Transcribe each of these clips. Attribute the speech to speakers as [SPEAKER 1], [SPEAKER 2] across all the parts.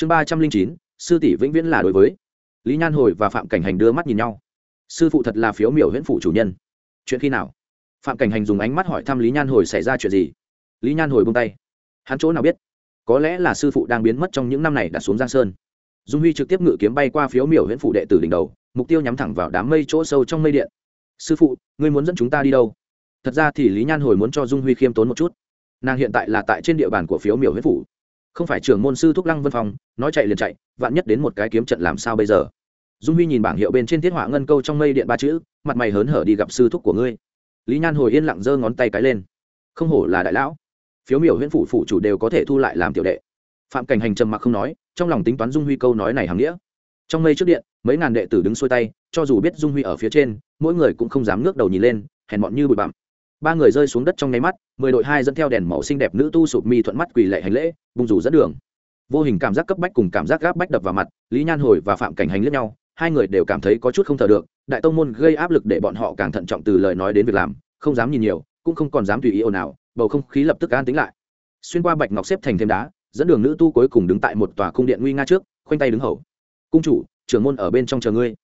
[SPEAKER 1] chương ba trăm linh chín, sư tỷ vĩnh viễn là đối với. Lý nhan hồi và phạm cảnh hành đưa mắt nhìn nhau. Sư phụ thật là phiếu miểu huyễn phụ chủ nhân. Chuyện khi nào? Phạm cảnh hành dùng ánh mắt hỏi thăm lý nhan hồi xảy ra chuyện gì. Lý nhan hồi bông tay. Hắn chỗ nào biết? Có lẽ là sư phụ đang biến mất trong những năm này đã xuống giang sơn. Dung huy trực tiếp ngự kiếm bay qua phiếu miểu huyễn phụ đệ tử đỉnh đầu, mục tiêu nhắm thẳng vào đám mây chỗ sâu trong mây điện. Sư phụ, ngươi muốn dẫn chúng ta đi đâu? Thật ra thì lý nhan hồi muốn cho dung huy khiêm tốn một chút. Nàng hiện tại là tại trên địa bàn của phiếu miểu huyễn phụ không phải trưởng môn sư thúc lăng vân phong, nói chạy liền chạy, vạn nhất đến một cái kiếm trận làm sao bây giờ? Dung huy nhìn bảng hiệu bên trên thiết họa ngân câu trong mây điện ba chữ, mặt mày hớn hở đi gặp sư thúc của ngươi. Lý nhan hồi yên lặng giơ ngón tay cái lên. Không hổ là đại lão. Phiếu miểu huyện phủ phủ chủ đều có thể thu lại làm tiểu đệ. Phạm cảnh hành trầm mặc không nói, trong lòng tính toán dung huy câu nói này hàm nghĩa. Trong mây trước điện, mấy ngàn đệ tử đứng xuôi tay, cho dù biết dung huy ở phía trên, mỗi người cũng không dám ngước đầu nhìn lên, hèn mọn như bụi bặm ba người rơi xuống đất trong nháy mắt, mười đội hai dẫn theo đèn màu xinh đẹp nữ tu sụp mi thuận mắt quỳ lệ hành lễ, bung rủ dẫn đường. Vô hình cảm giác cấp bách cùng cảm giác gáp bách đập vào mặt, lý nhan hồi và phạm cảnh hành lướt nhau, hai người đều cảm thấy có chút không thở được, đại tông môn gây áp lực để bọn họ càng thận trọng từ lời nói đến việc làm, không dám nhìn nhiều, cũng không còn dám tùy ý ồn ào, bầu không khí lập tức an tính lại. Xuyên qua bạch ngọc xếp thành thêm đá, dẫn đường nữ tu cuối cùng đứng tại một tòa cung điện nguy nga trước, khoanh tay đứng hầu. Cung chủ, trưởng môn ở bên trong chờ ngươi.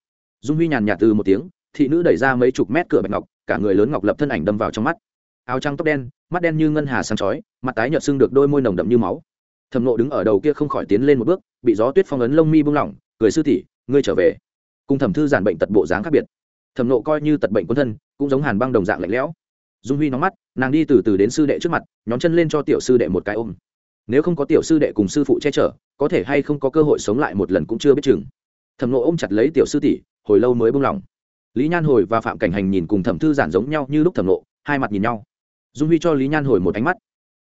[SPEAKER 1] Dung huy nhàn nhạt từ một tiếng, thị nữ đẩy ra mấy chục mét cửa bạch ngọc cả người lớn ngọc lập thân ảnh đâm vào trong mắt. Áo trắng tóc đen, mắt đen như ngân hà sáng chói, mặt tái nhợt sưng được đôi môi nồng đậm như máu. Thầm nộ đứng ở đầu kia không khỏi tiến lên một bước, bị gió tuyết phong ấn lông mi buông lỏng, cười sư tỷ, ngươi trở về. Cùng thẩm thư giản bệnh tật bộ dáng khác biệt. Thẩm nộ coi như tật bệnh quân thân, cũng giống hàn băng đồng dạng lạnh lẽo. Dung huy nóng mắt, nàng đi từ từ đến sư đệ trước mặt nhóm chân lên cho tiểu sư đệ một cái ôm. Nếu không có tiểu sư đệ cùng sư phụ che chở, có thể hay không có cơ hội sống lại một lần cũng chưa biết chừng. Thẩm nộ ôm chặt lấy tiểu sư tỷ, hồi lâu mới buông lỏng lý nhan hồi và phạm cảnh hành nhìn cùng thẩm thư giản giống nhau như lúc thẩm nộ hai mặt nhìn nhau. Dung huy cho lý nhan hồi một ánh mắt.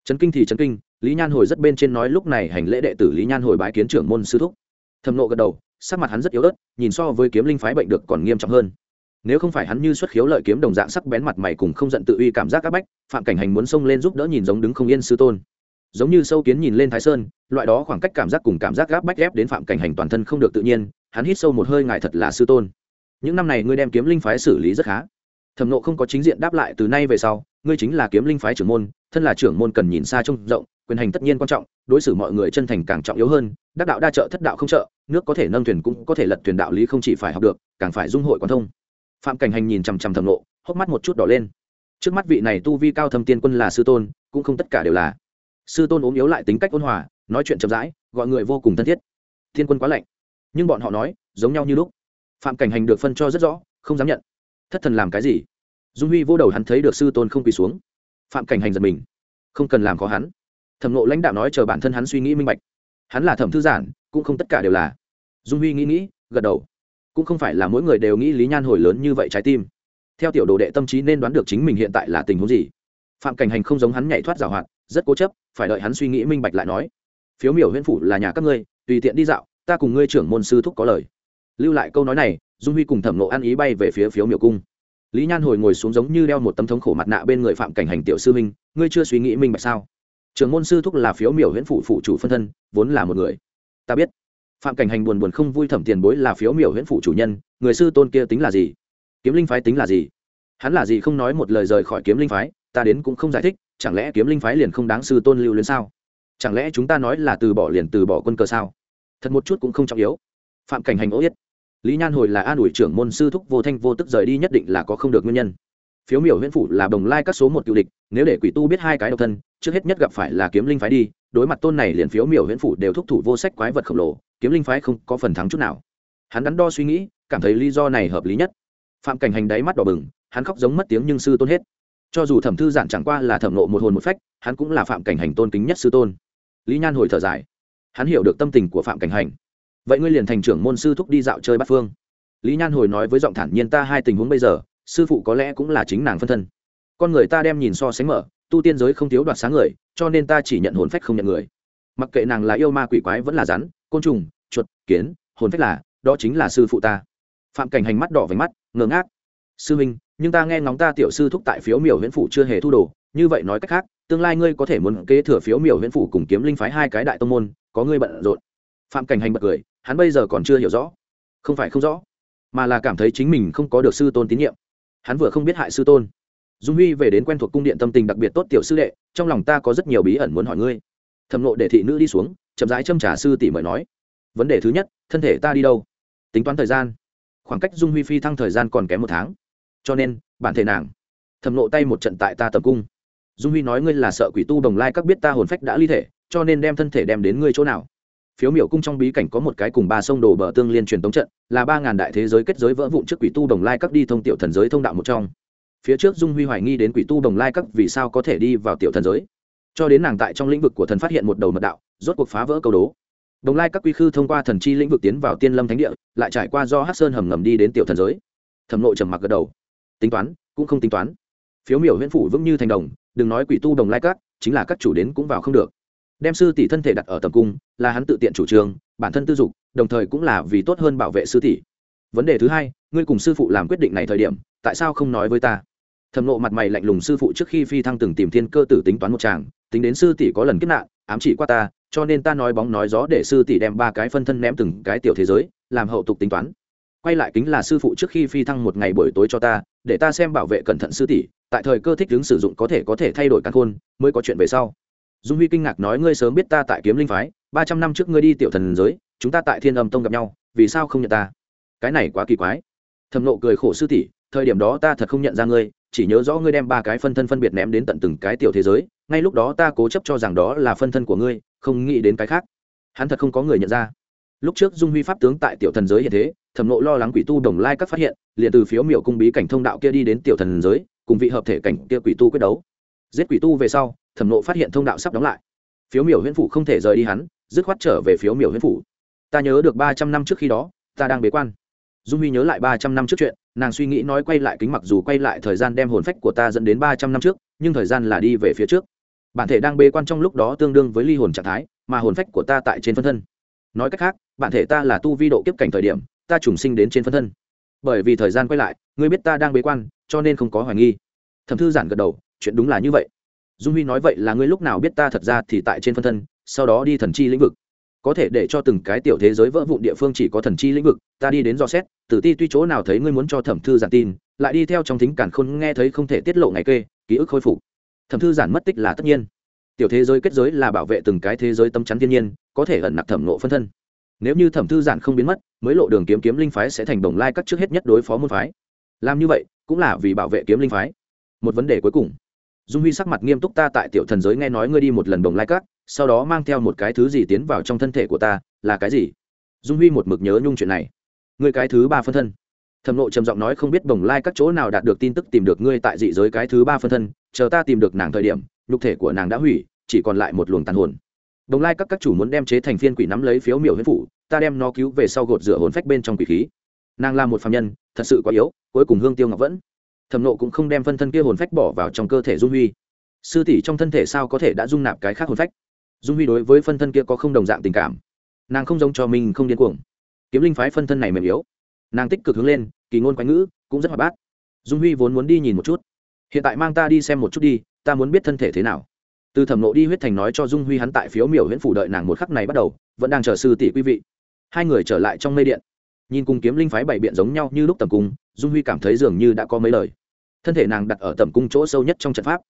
[SPEAKER 1] Trấn kinh thì trấn kinh, lý nhan hồi rất bên trên nói lúc này hành lễ đệ tử lý nhan hồi bái kiến trưởng môn sư thúc. Thẩm nộ gật đầu, sắc mặt hắn rất yếu ớt, nhìn so với kiếm linh phái bệnh được còn nghiêm trọng hơn. Nếu không phải hắn như xuất khiếu lợi kiếm đồng dạng sắc bén mặt mày cùng không giận tự uy cảm giác áp bách, phạm cảnh hành muốn xông lên giúp đỡ nhìn giống đứng không yên sư tôn. Giống như sâu kiến nhìn lên thái sơn, loại đó khoảng cách cảm giác cùng cảm giác gáp bách ép đến phạm cảnh hành toàn thân không được tự nhiên, hắn hít sâu một hơi ngài thật là sư tôn những năm này ngươi đem kiếm linh phái xử lý rất khá. Thẩm nộ không có chính diện đáp lại từ nay về sau, ngươi chính là kiếm linh phái trưởng môn, thân là trưởng môn cần nhìn xa trông rộng, quyền hành tất nhiên quan trọng, đối xử mọi người chân thành càng trọng yếu hơn, đắc đạo đa trợ thất đạo không trợ, nước có thể nâng thuyền cũng có thể lật thuyền đạo lý không chỉ phải học được, càng phải dung hội quan thông. Phạm cảnh hành nhìn chằm chằm thẩm nộ, hốc mắt một chút đỏ lên. Trước mắt vị này tu vi cao thâm tiên quân là sư tôn, cũng không tất cả đều là. Sư tôn ốm yếu lại tính cách ôn hòa, nói chuyện chậm rãi, gọi người vô cùng thân thiết. Thiên quân quá lạnh. Nhưng bọn họ nói, giống nhau như lúc phạm cảnh hành được phân cho rất rõ, không dám nhận. Thất thần làm cái gì? Dung huy vô đầu hắn thấy được sư tôn không quỳ xuống. Phạm cảnh hành giật mình. Không cần làm khó hắn. Thẩm nộ lãnh đạo nói chờ bản thân hắn suy nghĩ minh bạch. Hắn là thẩm thư giản, cũng không tất cả đều là. Dung huy nghĩ nghĩ, gật đầu. Cũng không phải là mỗi người đều nghĩ lý nhan hồi lớn như vậy trái tim. Theo tiểu đồ đệ tâm trí nên đoán được chính mình hiện tại là tình huống gì. Phạm cảnh hành không giống hắn nhảy thoát giảo hoạt, rất cố chấp, phải đợi hắn suy nghĩ minh bạch lại nói. Phiếu miểu huyễn phủ là nhà các ngươi, tùy tiện đi dạo, ta cùng ngươi trưởng môn sư thúc có lời lưu lại câu nói này, dung huy cùng thẩm nộ ăn ý bay về phía phiếu miểu cung. Lý nhan hồi ngồi xuống giống như đeo một tấm thống khổ mặt nạ bên người phạm cảnh hành tiểu sư minh ngươi chưa suy nghĩ minh bạch sao? Trường môn sư thúc là phiếu miểu huyễn phụ phụ chủ phân thân, vốn là một người. Ta biết. Phạm cảnh hành buồn buồn không vui thẩm tiền bối là phiếu miểu huyễn phụ chủ nhân, người sư tôn kia tính là gì? Kiếm linh phái tính là gì? Hắn là gì không nói một lời rời khỏi kiếm linh phái, ta đến cũng không giải thích, chẳng lẽ kiếm linh phái liền không đáng sư tôn lưu luyến sao? Chẳng lẽ chúng ta nói là từ bỏ liền từ bỏ quân cờ sao? Thật một chút cũng không trọng yếu. Phạm cảnh hành ố yết lý nhan hồi là an ủi trưởng môn sư thúc vô thanh vô tức rời đi nhất định là có không được nguyên nhân. Phiếu miểu huyễn phủ là đồng lai các số một cựu địch, nếu để quỷ tu biết hai cái độc thân, trước hết nhất gặp phải là kiếm linh phái đi, đối mặt tôn này liền phiếu miểu huyễn phủ đều thúc thủ vô sách quái vật khổng lồ, kiếm linh phái không có phần thắng chút nào. Hắn đắn đo suy nghĩ, cảm thấy lý do này hợp lý nhất. Phạm cảnh hành đáy mắt đỏ bừng, hắn khóc giống mất tiếng nhưng sư tôn hết. Cho dù thẩm thư giản chẳng qua là thẩm nộ một hồn một phách, hắn cũng là phạm cảnh hành tôn kính nhất sư tôn. Lý nhan hồi thở dài. Hắn hiểu được tâm tình của phạm cảnh hành vậy ngươi liền thành trưởng môn sư thúc đi dạo chơi bát phương. Lý nhan hồi nói với giọng thản nhiên, ta hai tình huống bây giờ, sư phụ có lẽ cũng là chính nàng phân thân. Con người ta đem nhìn so sánh mở, tu tiên giới không thiếu đoạt sáng người, cho nên ta chỉ nhận hồn phách không nhận người. Mặc kệ nàng là yêu ma quỷ quái vẫn là rắn, côn trùng, chuột, kiến, hồn phách là, đó chính là sư phụ ta. Phạm cảnh hành mắt đỏ vánh mắt, ngơ ngác. Sư minh, nhưng ta nghe ngóng ta tiểu sư thúc tại phiếu miểu huyễn phủ chưa hề thu đồ, như vậy nói cách khác, tương lai ngươi có thể muốn kế thừa phiếu miểu huyễn phủ cùng kiếm linh phái hai cái đại tông môn, có ngươi bận rộn. Phạm cảnh hành bật cười hắn bây giờ còn chưa hiểu rõ. Không phải không rõ, mà là cảm thấy chính mình không có được sư tôn tín nhiệm. Hắn vừa không biết hại sư tôn. Dung huy về đến quen thuộc cung điện tâm tình đặc biệt tốt tiểu sư đệ, trong lòng ta có rất nhiều bí ẩn muốn hỏi ngươi. Thẩm nộ để thị nữ đi xuống, chậm rãi châm trả sư tỷ mời nói. Vấn đề thứ nhất, thân thể ta đi đâu? Tính toán thời gian. Khoảng cách dung huy phi thăng thời gian còn kém một tháng. Cho nên, bản thể nàng. Thẩm nộ tay một trận tại ta tập cung. Dung huy nói ngươi là sợ quỷ tu đồng lai các biết ta hồn phách đã ly thể, cho nên đem thân thể đem đến ngươi chỗ nào? Phiếu miểu cung trong bí cảnh có một cái cùng ba sông đổ bờ tương liên truyền tống trận, là ba ngàn đại thế giới kết giới vỡ vụn trước quỷ tu đồng lai các đi thông tiểu thần giới thông đạo một trong. Phía trước dung huy hoài nghi đến quỷ tu đồng lai các vì sao có thể đi vào tiểu thần giới. Cho đến nàng tại trong lĩnh vực của thần phát hiện một đầu mật đạo, rốt cuộc phá vỡ câu đố. Đồng lai các quy khư thông qua thần chi lĩnh vực tiến vào tiên lâm thánh địa, lại trải qua do hát sơn hầm ngầm đi đến tiểu thần giới. Thẩm nội trầm mặc gật đầu. Tính toán, cũng không tính toán. Phiếu miểu huyễn phủ vững như thành đồng, đừng nói quỷ tu đồng lai các, chính là các chủ đến cũng vào không được đem sư tỷ thân thể đặt ở tầm cung, là hắn tự tiện chủ trương, bản thân tư dục, đồng thời cũng là vì tốt hơn bảo vệ sư tỷ. Vấn đề thứ hai, ngươi cùng sư phụ làm quyết định này thời điểm, tại sao không nói với ta? Thầm nộ mặt mày lạnh lùng sư phụ trước khi phi thăng từng tìm thiên cơ tử tính toán một chàng tính đến sư tỷ có lần kết nạn, ám chỉ qua ta, cho nên ta nói bóng nói gió để sư tỷ đem ba cái phân thân ném từng cái tiểu thế giới, làm hậu tục tính toán. Quay lại kính là sư phụ trước khi phi thăng một ngày buổi tối cho ta, để ta xem bảo vệ cẩn thận sư tỷ, tại thời cơ thích ứng sử dụng có thể có thể thay đổi căn khôn, mới có chuyện về sau dung huy kinh ngạc nói, ngươi sớm biết ta tại kiếm linh phái, ba trăm năm trước ngươi đi tiểu thần giới, chúng ta tại thiên âm tông gặp nhau, vì sao không nhận ta? Cái này quá kỳ quái. Thầm nộ cười khổ, sư tỷ, thời điểm đó ta thật không nhận ra ngươi, chỉ nhớ rõ ngươi đem ba cái phân thân phân biệt ném đến tận từng cái tiểu thế giới, ngay lúc đó ta cố chấp cho rằng đó là phân thân của ngươi, không nghĩ đến cái khác. Hắn thật không có người nhận ra. Lúc trước dung huy pháp tướng tại tiểu thần giới hiện thế, thẩm nộ lo lắng quỷ tu đồng lai các phát hiện, liền từ phiếu miệu cung bí cảnh thông đạo kia đi đến tiểu thần giới, cùng vị hợp thể cảnh kia quỷ tu quyết đấu giết quỷ tu về sau, thẩm nộ phát hiện thông đạo sắp đóng lại. Phiếu miểu huyễn phủ không thể rời đi hắn, dứt khoát trở về phiếu miểu huyễn phủ. Ta nhớ được ba trăm năm trước khi đó, ta đang bế quan. Dung huy nhớ lại ba trăm năm trước chuyện, nàng suy nghĩ nói quay lại kính mặc dù quay lại thời gian đem hồn phách của ta dẫn đến ba trăm năm trước, nhưng thời gian là đi về phía trước. Bản thể đang bế quan trong lúc đó tương đương với ly hồn trạng thái, mà hồn phách của ta tại trên phân thân. Nói cách khác, bản thể ta là tu vi độ kiếp cảnh thời điểm, ta trùng sinh đến trên phân thân. Bởi vì thời gian quay lại, ngươi biết ta đang bế quan, cho nên không có hoài nghi. Thẩm thư giản gật đầu chuyện đúng là như vậy. Dung huy nói vậy là ngươi lúc nào biết ta thật ra thì tại trên phân thân, sau đó đi thần chi lĩnh vực. Có thể để cho từng cái tiểu thế giới vỡ vụn địa phương chỉ có thần chi lĩnh vực, ta đi đến dò xét, tử ti tuy chỗ nào thấy ngươi muốn cho thẩm thư giản tin, lại đi theo trong thính cản khôn nghe thấy không thể tiết lộ ngày kê, ký ức khôi phục. Thẩm thư giản mất tích là tất nhiên. Tiểu thế giới kết giới là bảo vệ từng cái thế giới tâm chắn thiên nhiên, có thể ẩn nặc thẩm nộ phân thân. Nếu như thẩm thư giản không biến mất, mới lộ đường kiếm kiếm linh phái sẽ thành đồng lai các trước hết nhất đối phó môn phái. Làm như vậy, cũng là vì bảo vệ kiếm linh phái. Một vấn đề cuối cùng dung huy sắc mặt nghiêm túc ta tại tiểu thần giới nghe nói ngươi đi một lần đồng lai Cắt, sau đó mang theo một cái thứ gì tiến vào trong thân thể của ta là cái gì? Dung huy một mực nhớ nhung chuyện này. Ngươi cái thứ ba phân thân. Thẩm lộ trầm giọng nói không biết đồng lai các chỗ nào đạt được tin tức tìm được ngươi tại dị giới cái thứ ba phân thân chờ ta tìm được nàng thời điểm nhục thể của nàng đã hủy chỉ còn lại một luồng tàn hồn. Đồng lai các các chủ muốn đem chế thành phiên quỷ nắm lấy phiếu miểu huyết phủ ta đem nó cứu về sau gột rửa hồn phách bên trong quỷ khí. Nàng là một phạm nhân thật sự quá yếu cuối cùng hương tiêu ngọc vẫn thẩm nộ cũng không đem phân thân kia hồn phách bỏ vào trong cơ thể dung huy. Sư tỷ trong thân thể sao có thể đã dung nạp cái khác hồn phách? Dung huy đối với phân thân kia có không đồng dạng tình cảm. Nàng không giống cho mình không điên cuồng. Kiếm linh phái phân thân này mềm yếu. Nàng tích cực hướng lên, kỳ ngôn quái ngữ, cũng rất hoạt bát. Dung huy vốn muốn đi nhìn một chút. Hiện tại mang ta đi xem một chút đi, ta muốn biết thân thể thế nào. Từ thẩm nộ đi huyết thành nói cho dung huy hắn tại phiếu miểu huyện phủ đợi nàng một khắc này bắt đầu, vẫn đang chờ sư tỷ quý vị. Hai người trở lại trong mây điện. Nhìn cùng kiếm linh phái bảy biện giống nhau như lúc tầm cung dung huy cảm thấy dường như đã có mấy lời thân thể nàng đặt ở tầm cung chỗ sâu nhất trong trận pháp.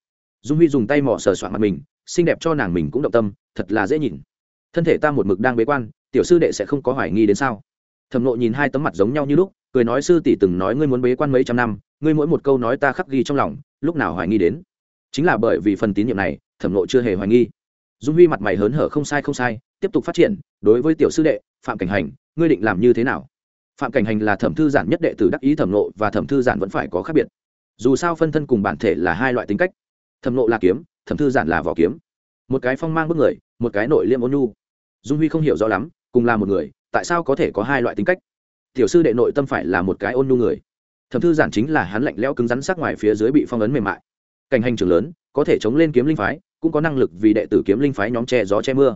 [SPEAKER 1] Dung huy dùng tay mỏ sờ soạn mặt mình, xinh đẹp cho nàng mình cũng động tâm, thật là dễ nhìn. Thân thể ta một mực đang bế quan, tiểu sư đệ sẽ không có hoài nghi đến sao? Thẩm nộ nhìn hai tấm mặt giống nhau như lúc, cười nói sư tỷ từng nói ngươi muốn bế quan mấy trăm năm, ngươi mỗi một câu nói ta khắc ghi trong lòng, lúc nào hoài nghi đến? Chính là bởi vì phần tín nhiệm này, thẩm nộ chưa hề hoài nghi. Dung huy mặt mày hớn hở không sai không sai, tiếp tục phát triển, đối với tiểu sư đệ, phạm cảnh hành, ngươi định làm như thế nào? Phạm cảnh hành là thẩm thư giản nhất đệ tử đắc ý, thẩm nộ và thẩm thư giản vẫn phải có khác biệt dù sao phân thân cùng bản thể là hai loại tính cách. Thẩm nộ là kiếm, thẩm thư giản là vỏ kiếm. Một cái phong mang bức người, một cái nội liêm ôn nhu. Dung huy không hiểu rõ lắm, cùng là một người, tại sao có thể có hai loại tính cách? Tiểu sư đệ nội tâm phải là một cái ôn nhu người. Thẩm thư giản chính là hắn lạnh lẽo cứng rắn sắc ngoài phía dưới bị phong ấn mềm mại. Cảnh hành trưởng lớn, có thể chống lên kiếm linh phái, cũng có năng lực vì đệ tử kiếm linh phái nhóm che gió che mưa.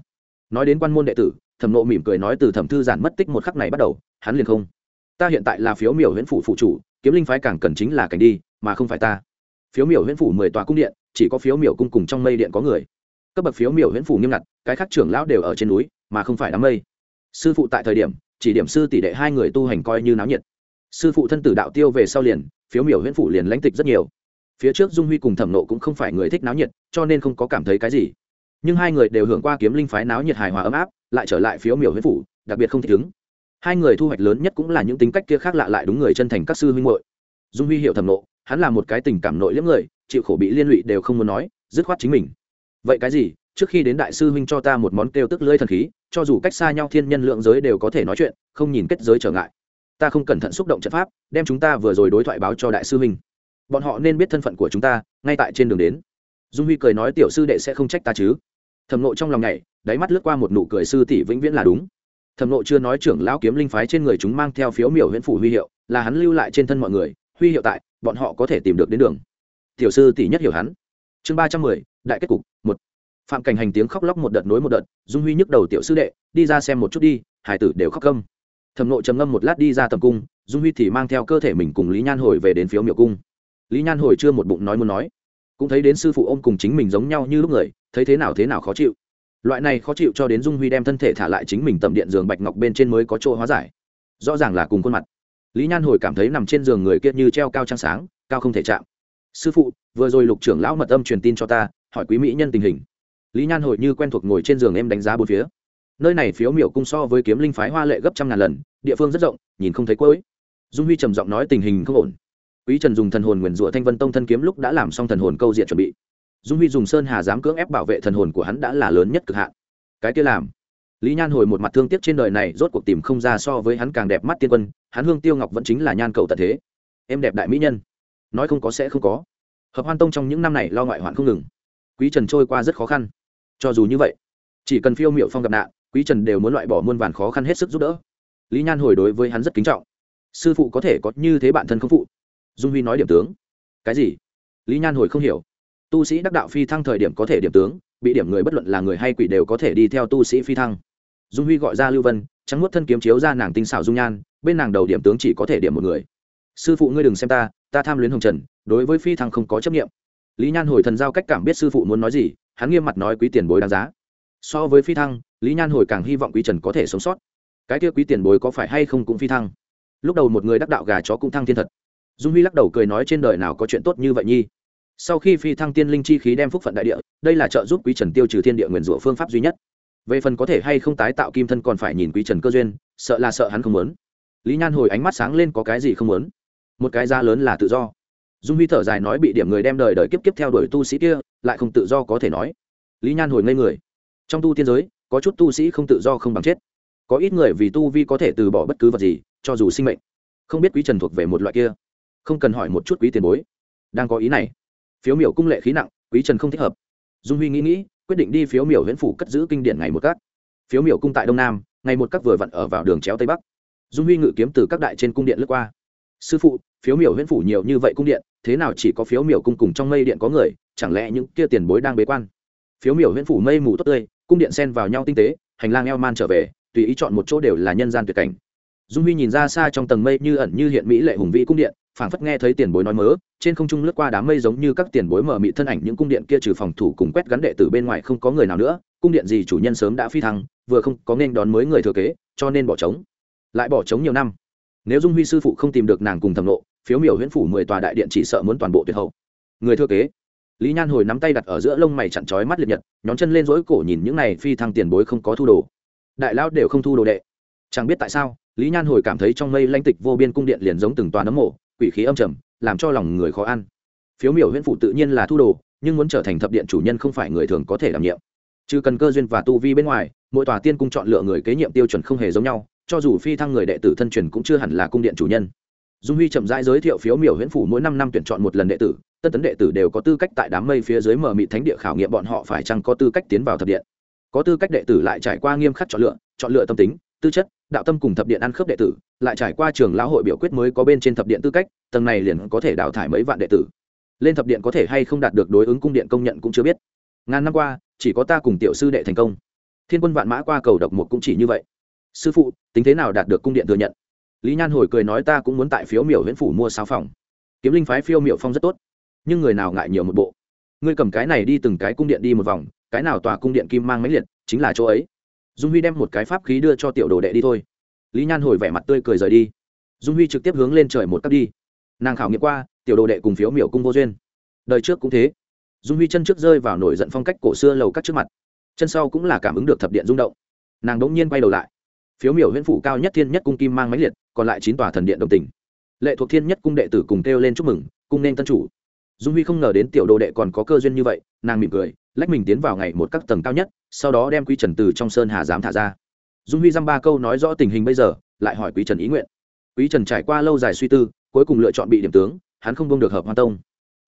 [SPEAKER 1] Nói đến quan môn đệ tử, thẩm nộ mỉm cười nói từ thẩm thư giản mất tích một khắc này bắt đầu, hắn liền không. Ta hiện tại là phiếu miểu huyễn phủ phụ chủ, kiếm linh phái càng cần chính là cảnh đi mà không phải ta. Phiếu miểu huyễn phủ mười tòa cung điện, chỉ có phiếu miểu cung cùng trong mây điện có người. Cấp bậc phiếu miểu huyễn phủ nghiêm ngặt, cái khác trưởng lão đều ở trên núi, mà không phải đám mây. Sư phụ tại thời điểm, chỉ điểm sư tỷ đệ hai người tu hành coi như náo nhiệt. Sư phụ thân tử đạo tiêu về sau liền, phiếu miểu huyễn phủ liền lãnh tịch rất nhiều. Phía trước dung huy cùng thẩm nộ cũng không phải người thích náo nhiệt, cho nên không có cảm thấy cái gì. Nhưng hai người đều hưởng qua kiếm linh phái náo nhiệt hài hòa ấm áp, lại trở lại phiếu miểu huyễn phủ, đặc biệt không thích ứng. Hai người thu hoạch lớn nhất cũng là những tính cách kia khác lạ lại đúng người chân thành các sư huynh hội dung huy hiểu Thẩm nộ hắn là một cái tình cảm nội liếm người, chịu khổ bị liên lụy đều không muốn nói, dứt khoát chính mình. Vậy cái gì? Trước khi đến đại sư huynh cho ta một món kêu tức lưỡi thần khí, cho dù cách xa nhau thiên nhân lượng giới đều có thể nói chuyện, không nhìn kết giới trở ngại. Ta không cẩn thận xúc động trận pháp, đem chúng ta vừa rồi đối thoại báo cho đại sư huynh. Bọn họ nên biết thân phận của chúng ta, ngay tại trên đường đến. Dung huy cười nói tiểu sư đệ sẽ không trách ta chứ. Thầm nộ trong lòng này đáy mắt lướt qua một nụ cười sư tỷ vĩnh viễn là đúng. Thầm nộ chưa nói trưởng lão kiếm linh phái trên người chúng mang theo phiếu miểu huyện phủ huy hiệu, là hắn lưu lại trên thân mọi người, huy hiệu tại bọn họ có thể tìm được đến đường. Tiểu sư tỷ nhất hiểu hắn. Chương ba trăm mười, đại kết cục, một. Phạm cảnh hành tiếng khóc lóc một đợt nối một đợt, dung huy nhức đầu tiểu sư đệ, đi ra xem một chút đi, hải tử đều khóc câm thầm nộ trầm ngâm một lát đi ra tầm cung, dung huy thì mang theo cơ thể mình cùng lý nhan hồi về đến phiếu miệu cung. Lý nhan hồi chưa một bụng nói muốn nói. Cũng thấy đến sư phụ ôm cùng chính mình giống nhau như lúc người, thấy thế nào thế nào khó chịu. Loại này khó chịu cho đến dung huy đem thân thể thả lại chính mình tầm điện giường bạch ngọc bên trên mới có chỗ hóa giải. Rõ ràng là cùng khuôn mặt lý nhan hồi cảm thấy nằm trên giường người kia như treo cao trăng sáng, cao không thể chạm. Sư phụ, vừa rồi lục trưởng lão mật âm truyền tin cho ta, hỏi quý mỹ nhân tình hình. Lý nhan hồi như quen thuộc ngồi trên giường em đánh giá bốn phía. Nơi này phiếu miểu cung so với kiếm linh phái hoa lệ gấp trăm ngàn lần, địa phương rất rộng, nhìn không thấy cuối. Dung huy trầm giọng nói tình hình không ổn. Quý trần dùng thần hồn nguyền rủa thanh vân tông thân kiếm lúc đã làm xong thần hồn câu diện chuẩn bị. Dung huy dùng sơn hà dám cưỡng ép bảo vệ thần hồn của hắn đã là lớn nhất cực hạn. Cái kia làm lý nhan hồi một mặt thương tiếc trên đời này, rốt cuộc tìm không ra so với hắn càng đẹp mắt tiên quân, hắn hương tiêu ngọc vẫn chính là nhan cầu tận thế. Em đẹp đại mỹ nhân. Nói không có sẽ không có. Hợp hoan tông trong những năm này lo ngoại hoạn không ngừng. Quý trần trôi qua rất khó khăn. Cho dù như vậy, chỉ cần phiêu miệu phong gặp nạn, quý trần đều muốn loại bỏ muôn vàn khó khăn hết sức giúp đỡ. Lý nhan hồi đối với hắn rất kính trọng. Sư phụ có thể có như thế bản thân không phụ? Dung huy nói điểm tướng. Cái gì? Lý nhan hồi không hiểu. Tu sĩ đắc đạo phi thăng thời điểm có thể điểm tướng, bị điểm người bất luận là người hay quỷ đều có thể đi theo tu sĩ phi thăng dung huy gọi ra lưu vân, trắng nuốt thân kiếm chiếu ra nàng tinh xảo dung nhan, bên nàng đầu điểm tướng chỉ có thể điểm một người. Sư phụ ngươi đừng xem ta ta tham luyến hồng trần, đối với phi thăng không có chấp nghiệm lý nhan hồi thần giao cách cảm biết sư phụ muốn nói gì, hắn nghiêm mặt nói quý tiền bối đáng giá. So với phi thăng, lý nhan hồi càng hy vọng quý trần có thể sống sót. Cái kia quý tiền bối có phải hay không cũng phi thăng? Lúc đầu một người đắc đạo gà chó cũng thăng thiên thật. Dung huy lắc đầu cười nói trên đời nào có chuyện tốt như vậy nhi. Sau khi phi thăng tiên linh chi khí đem phúc phận đại địa, đây là trợ giúp quý trần tiêu trừ thiên địa nguyền rủa phương pháp duy nhất về phần có thể hay không tái tạo kim thân còn phải nhìn quý trần cơ duyên, sợ là sợ hắn không muốn. Lý nhan hồi ánh mắt sáng lên có cái gì không muốn? Một cái giá lớn là tự do. Dung huy thở dài nói bị điểm người đem đời đời kiếp kiếp theo đuổi tu sĩ kia, lại không tự do có thể nói. Lý nhan hồi ngây người. Trong tu tiên giới, có chút tu sĩ không tự do không bằng chết. Có ít người vì tu vi có thể từ bỏ bất cứ vật gì, cho dù sinh mệnh. Không biết quý trần thuộc về một loại kia. Không cần hỏi một chút quý tiền bối. Đang có ý này. Phiếu miểu cung lệ khí nặng, quý trần không thích hợp. Dung huy nghĩ nghĩ quyết định đi phiếu miểu huyện phủ cất giữ kinh điển ngày một cắt. phiếu miểu cung tại đông nam, ngày một cắt vừa vặn ở vào đường chéo tây bắc. Dung huy ngự kiếm từ các đại trên cung điện lướt qua. Sư phụ, phiếu miểu huyện phủ nhiều như vậy cung điện, thế nào chỉ có phiếu miểu cung cùng trong mây điện có người, chẳng lẽ những kia tiền bối đang bế quan? Phiếu miểu huyện phủ mây mù tốt tươi, cung điện xen vào nhau tinh tế, hành lang eo man trở về, tùy ý chọn một chỗ đều là nhân gian tuyệt cảnh. Dung huy nhìn ra xa trong tầng mây như ẩn như hiện mỹ lệ hùng vĩ cung điện phảng phất nghe thấy tiền bối nói mớ trên không trung lướt qua đám mây giống như các tiền bối mở mị thân ảnh những cung điện kia trừ phòng thủ cùng quét gắn đệ từ bên ngoài không có người nào nữa cung điện gì chủ nhân sớm đã phi thăng vừa không có nên đón mới người thừa kế cho nên bỏ trống. Lại bỏ trống nhiều năm. Nếu dung huy sư phụ không tìm được nàng cùng thẩm lộ, phiếu miểu huyễn phủ mười tòa đại điện chỉ sợ muốn toàn bộ tuyệt hậu. Người thừa kế. Lý nhan hồi nắm tay đặt ở giữa lông mày chặn trói mắt liệt nhật nhón chân lên dỗi cổ nhìn những này phi thăng tiền bối không có thu đồ. Đại lão đều không thu đồ đệ. Chẳng biết tại sao lý nhan hồi cảm thấy trong mây lanh tịch vô biên cung điện liền giống từng tòa nấm mộ quỷ khí âm trầm, làm cho lòng người khó ăn phiếu miểu huyễn phủ tự nhiên là thu đồ, nhưng muốn trở thành thập điện chủ nhân không phải người thường có thể đảm nhiệm. Trừ cần cơ duyên và tu vi bên ngoài, mỗi tòa tiên cung chọn lựa người kế nhiệm tiêu chuẩn không hề giống nhau, cho dù phi thăng người đệ tử thân truyền cũng chưa hẳn là cung điện chủ nhân. Dung huy chậm rãi giới thiệu phiếu miểu huyễn phủ mỗi năm năm tuyển chọn một lần đệ tử tân tấn đệ tử đều có tư cách tại đám mây phía dưới mở mị thánh địa khảo nghiệm bọn họ phải chăng có tư cách tiến vào thập điện. Có tư cách đệ tử lại trải qua nghiêm khắc chọn lựa chọn lựa tâm tính, tư chất, đạo tâm cùng thập điện ăn khớp đệ tử lại trải qua trường lão hội biểu quyết mới có bên trên thập điện tư cách, tầng này liền có thể đào thải mấy vạn đệ tử. Lên thập điện có thể hay không đạt được đối ứng cung điện công nhận cũng chưa biết. Ngàn năm qua, chỉ có ta cùng tiểu sư đệ thành công. Thiên quân vạn mã qua cầu độc một cũng chỉ như vậy. Sư phụ, tính thế nào đạt được cung điện thừa nhận? Lý nhan hồi cười nói ta cũng muốn tại phiếu miểu huyện phủ mua sao phòng. Kiếm linh phái phiêu miểu phong rất tốt. Nhưng người nào ngại nhiều một bộ? Ngươi cầm cái này đi từng cái cung điện đi một vòng, cái nào tòa cung điện kim mang máy liệt, chính là chỗ ấy. Dung huy đem một cái pháp khí đưa cho tiểu đồ đệ đi thôi lý nhan hồi vẻ mặt tươi cười rời đi. Dung huy trực tiếp hướng lên trời một cấp đi. Nàng khảo nghiệm qua, tiểu đồ đệ cùng phiếu miểu cung vô duyên. Đời trước cũng thế. Dung huy chân trước rơi vào nổi giận phong cách cổ xưa lầu cắt trước mặt. Chân sau cũng là cảm ứng được thập điện rung động. Nàng đ ỗ n g nhiên quay đầu lại. Phiếu miểu huyễn phủ cao nhất thiên nhất cung kim mang máy liệt, còn lại chín tòa thần điện đồng tình. Lệ thuộc thiên nhất cung đệ tử cùng kêu lên chúc mừng, cung nên tân chủ. Dung huy không ngờ đến tiểu đồ đệ còn có cơ duyên như vậy, nàng mỉm cười, lách mình tiến vào ngày một các tầng cao nhất, sau đó đem quy trần từ trong sơn hà giám thả ra dung huy dăm ba câu nói rõ tình hình bây giờ, lại hỏi quý trần ý nguyện. Quý trần trải qua lâu dài suy tư, cuối cùng lựa chọn bị điểm tướng, hắn không bông được hợp hoa tông.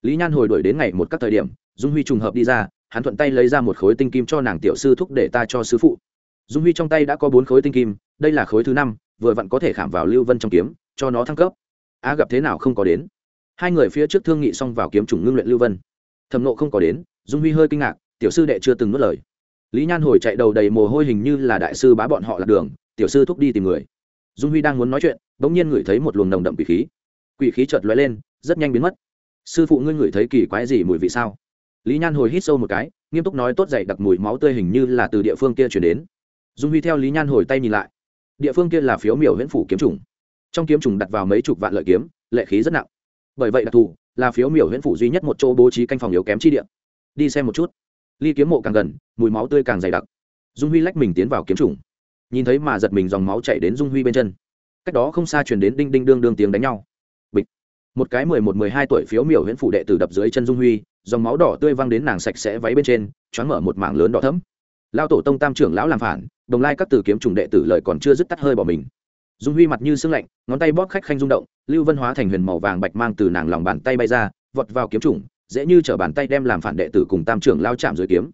[SPEAKER 1] Lý nhan hồi đuổi đến ngày một các thời điểm, dung huy trùng hợp đi ra, hắn thuận tay lấy ra một khối tinh kim cho nàng tiểu sư thúc để ta cho sư phụ. Dung huy trong tay đã có bốn khối tinh kim, đây là khối thứ năm, vừa vặn có thể khảm vào lưu vân trong kiếm, cho nó thăng cấp. A gặp thế nào không có đến. Hai người phía trước thương nghị xong vào kiếm chủng ngưng luyện lưu vân. Thẩm nộ không có đến, dung huy hơi kinh ngạc, tiểu sư đệ chưa từng nuốt lời lý nhan hồi chạy đầu đầy mồ hôi hình như là đại sư bá bọn họ lạc đường, tiểu sư thúc đi tìm người. Dung huy đang muốn nói chuyện, bỗng nhiên ngửi thấy một luồng nồng đậm quỷ khí. Quỷ khí chợt lóe lên, rất nhanh biến mất. Sư phụ ngươi ngửi thấy kỳ quái gì mùi vị sao? Lý nhan hồi hít sâu một cái, nghiêm túc nói tốt dậy, đặc mùi máu tươi hình như là từ địa phương kia chuyển đến. Dung huy theo lý nhan hồi tay nhìn lại. Địa phương kia là phiếu miểu huyễn phủ kiếm trùng. Trong kiếm trùng đặt vào mấy chục vạn lợi kiếm, lệ khí rất nặng. Bởi vậy đặc thù, là phiếu miểu huyễn phủ duy nhất một chỗ bố trí canh phòng yếu kém chi địa. Đi xem một chút ly kiếm mộ càng gần, mùi máu tươi càng dày đặc. Dung huy lách mình tiến vào kiếm trùng. Nhìn thấy mà giật mình dòng máu chảy đến dung huy bên chân. Cách đó không xa chuyển đến đinh đinh đương đương tiếng đánh nhau. Bịch. Một cái mười một, mười hai tuổi phiếu miểu huyễn phủ đệ tử đập dưới chân dung huy, dòng máu đỏ tươi văng đến nàng sạch sẽ váy bên trên, choáng mở một mảng lớn đỏ thấm lao tổ tông tam trưởng lão làm phản, đồng lai các tử kiếm trùng đệ tử lời còn chưa dứt tắt hơi bỏ mình. Dung huy mặt như sưng lạnh, ngón tay bóp khách khanh rung động, lưu vân hóa thành huyền màu vàng bạch mang từ nàng lòng bàn tay bay ra, vọt vào kiếm trùng dễ như t bàn tay đem làm phản đệ tử cùng tam trưởng lao chạm dưới kiếm.